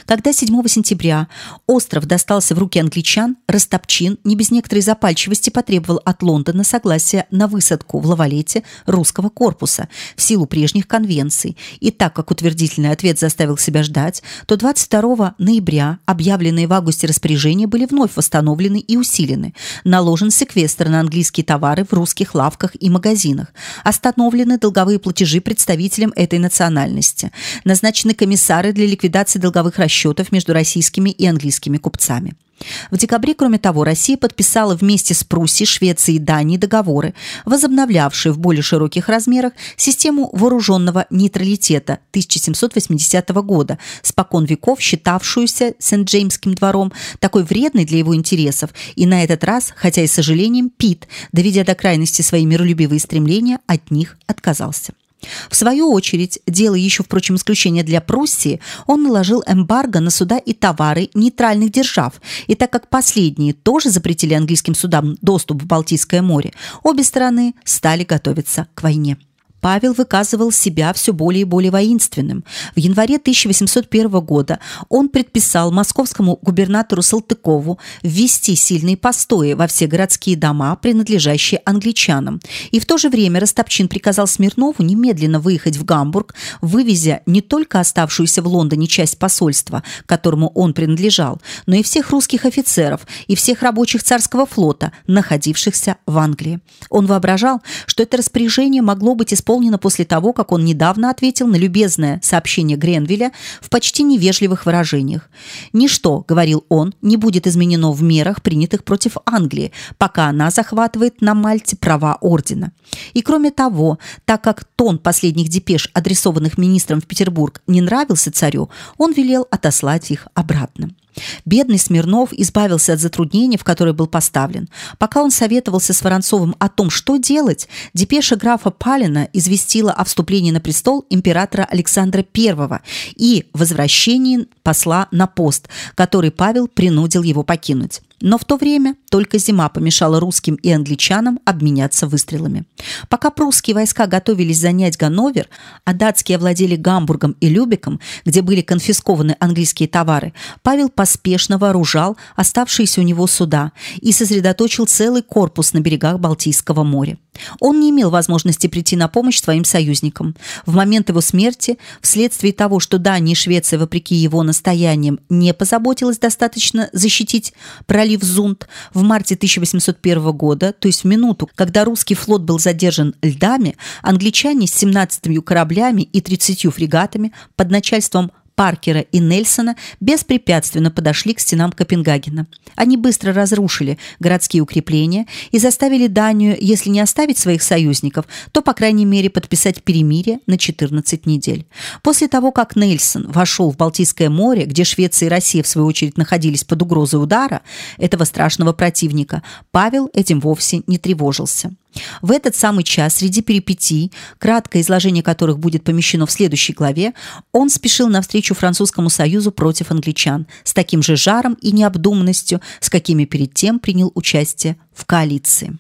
Когда 7 сентября остров достался в руки англичан, Растопчин не без некоторой запальчивости потребовал от Лондона согласия на высадку в Лавалете русского корпуса в силу прежних конвенций. И так как утвердительный ответ заставил себя ждать, то 22 ноября объявленные в августе распоряжения были вновь восстановлены и усилены. Наложен секвестр на английские товары в русских лавках и магазинах. Остановлены долговые платежи представителям этой национальности. Назначены комиссары для ликвидации долговых торговых расчетов между российскими и английскими купцами. В декабре, кроме того, Россия подписала вместе с Пруссией, Швецией и Данией договоры, возобновлявшие в более широких размерах систему вооруженного нейтралитета 1780 года, спокон веков считавшуюся Сент-Джеймским двором такой вредной для его интересов, и на этот раз, хотя и с сожалением, Пит, доведя до крайности свои миролюбивые стремления, от них отказался. В свою очередь, делая еще, впрочем, исключение для Пруссии, он наложил эмбарго на суда и товары нейтральных держав, и так как последние тоже запретили английским судам доступ в Балтийское море, обе стороны стали готовиться к войне. Павел выказывал себя все более и более воинственным. В январе 1801 года он предписал московскому губернатору Салтыкову ввести сильные постои во все городские дома, принадлежащие англичанам. И в то же время Растопчин приказал Смирнову немедленно выехать в Гамбург, вывезя не только оставшуюся в Лондоне часть посольства, которому он принадлежал, но и всех русских офицеров и всех рабочих царского флота, находившихся в Англии. Он воображал, что это распоряжение могло быть исполнено исполнено после того, как он недавно ответил на любезное сообщение Гренвилля в почти невежливых выражениях. «Ничто, — говорил он, — не будет изменено в мерах, принятых против Англии, пока она захватывает на Мальте права ордена. И кроме того, так как тон последних депеш, адресованных министром в Петербург, не нравился царю, он велел отослать их обратно. Бедный Смирнов избавился от затруднений, в которые был поставлен. Пока он советовался с Воронцовым о том, что делать, депеша графа Палина известила о вступлении на престол императора Александра I и возвращении посла на пост, который Павел принудил его покинуть. Но в то время только зима помешала русским и англичанам обменяться выстрелами. Пока прусские войска готовились занять Ганновер, а датские овладели Гамбургом и Любеком, где были конфискованы английские товары, Павел поспешно вооружал оставшиеся у него суда и сосредоточил целый корпус на берегах Балтийского моря. Он не имел возможности прийти на помощь своим союзникам. В момент его смерти, вследствие того, что Дания и Швеция, вопреки его настояниям, не позаботилась достаточно защитить пролив пролив Зунд в марте 1801 года, то есть в минуту, когда русский флот был задержан льдами, англичане с 17 кораблями и 30 фрегатами под начальством Паркера и Нельсона беспрепятственно подошли к стенам Копенгагена. Они быстро разрушили городские укрепления и заставили Данию, если не оставить своих союзников, то, по крайней мере, подписать перемирие на 14 недель. После того, как Нельсон вошел в Балтийское море, где Швеция и Россия, в свою очередь, находились под угрозой удара этого страшного противника, Павел этим вовсе не тревожился. В этот самый час, среди перипетий, краткое изложение которых будет помещено в следующей главе, он спешил навстречу Французскому союзу против англичан с таким же жаром и необдуманностью, с какими перед тем принял участие в коалиции.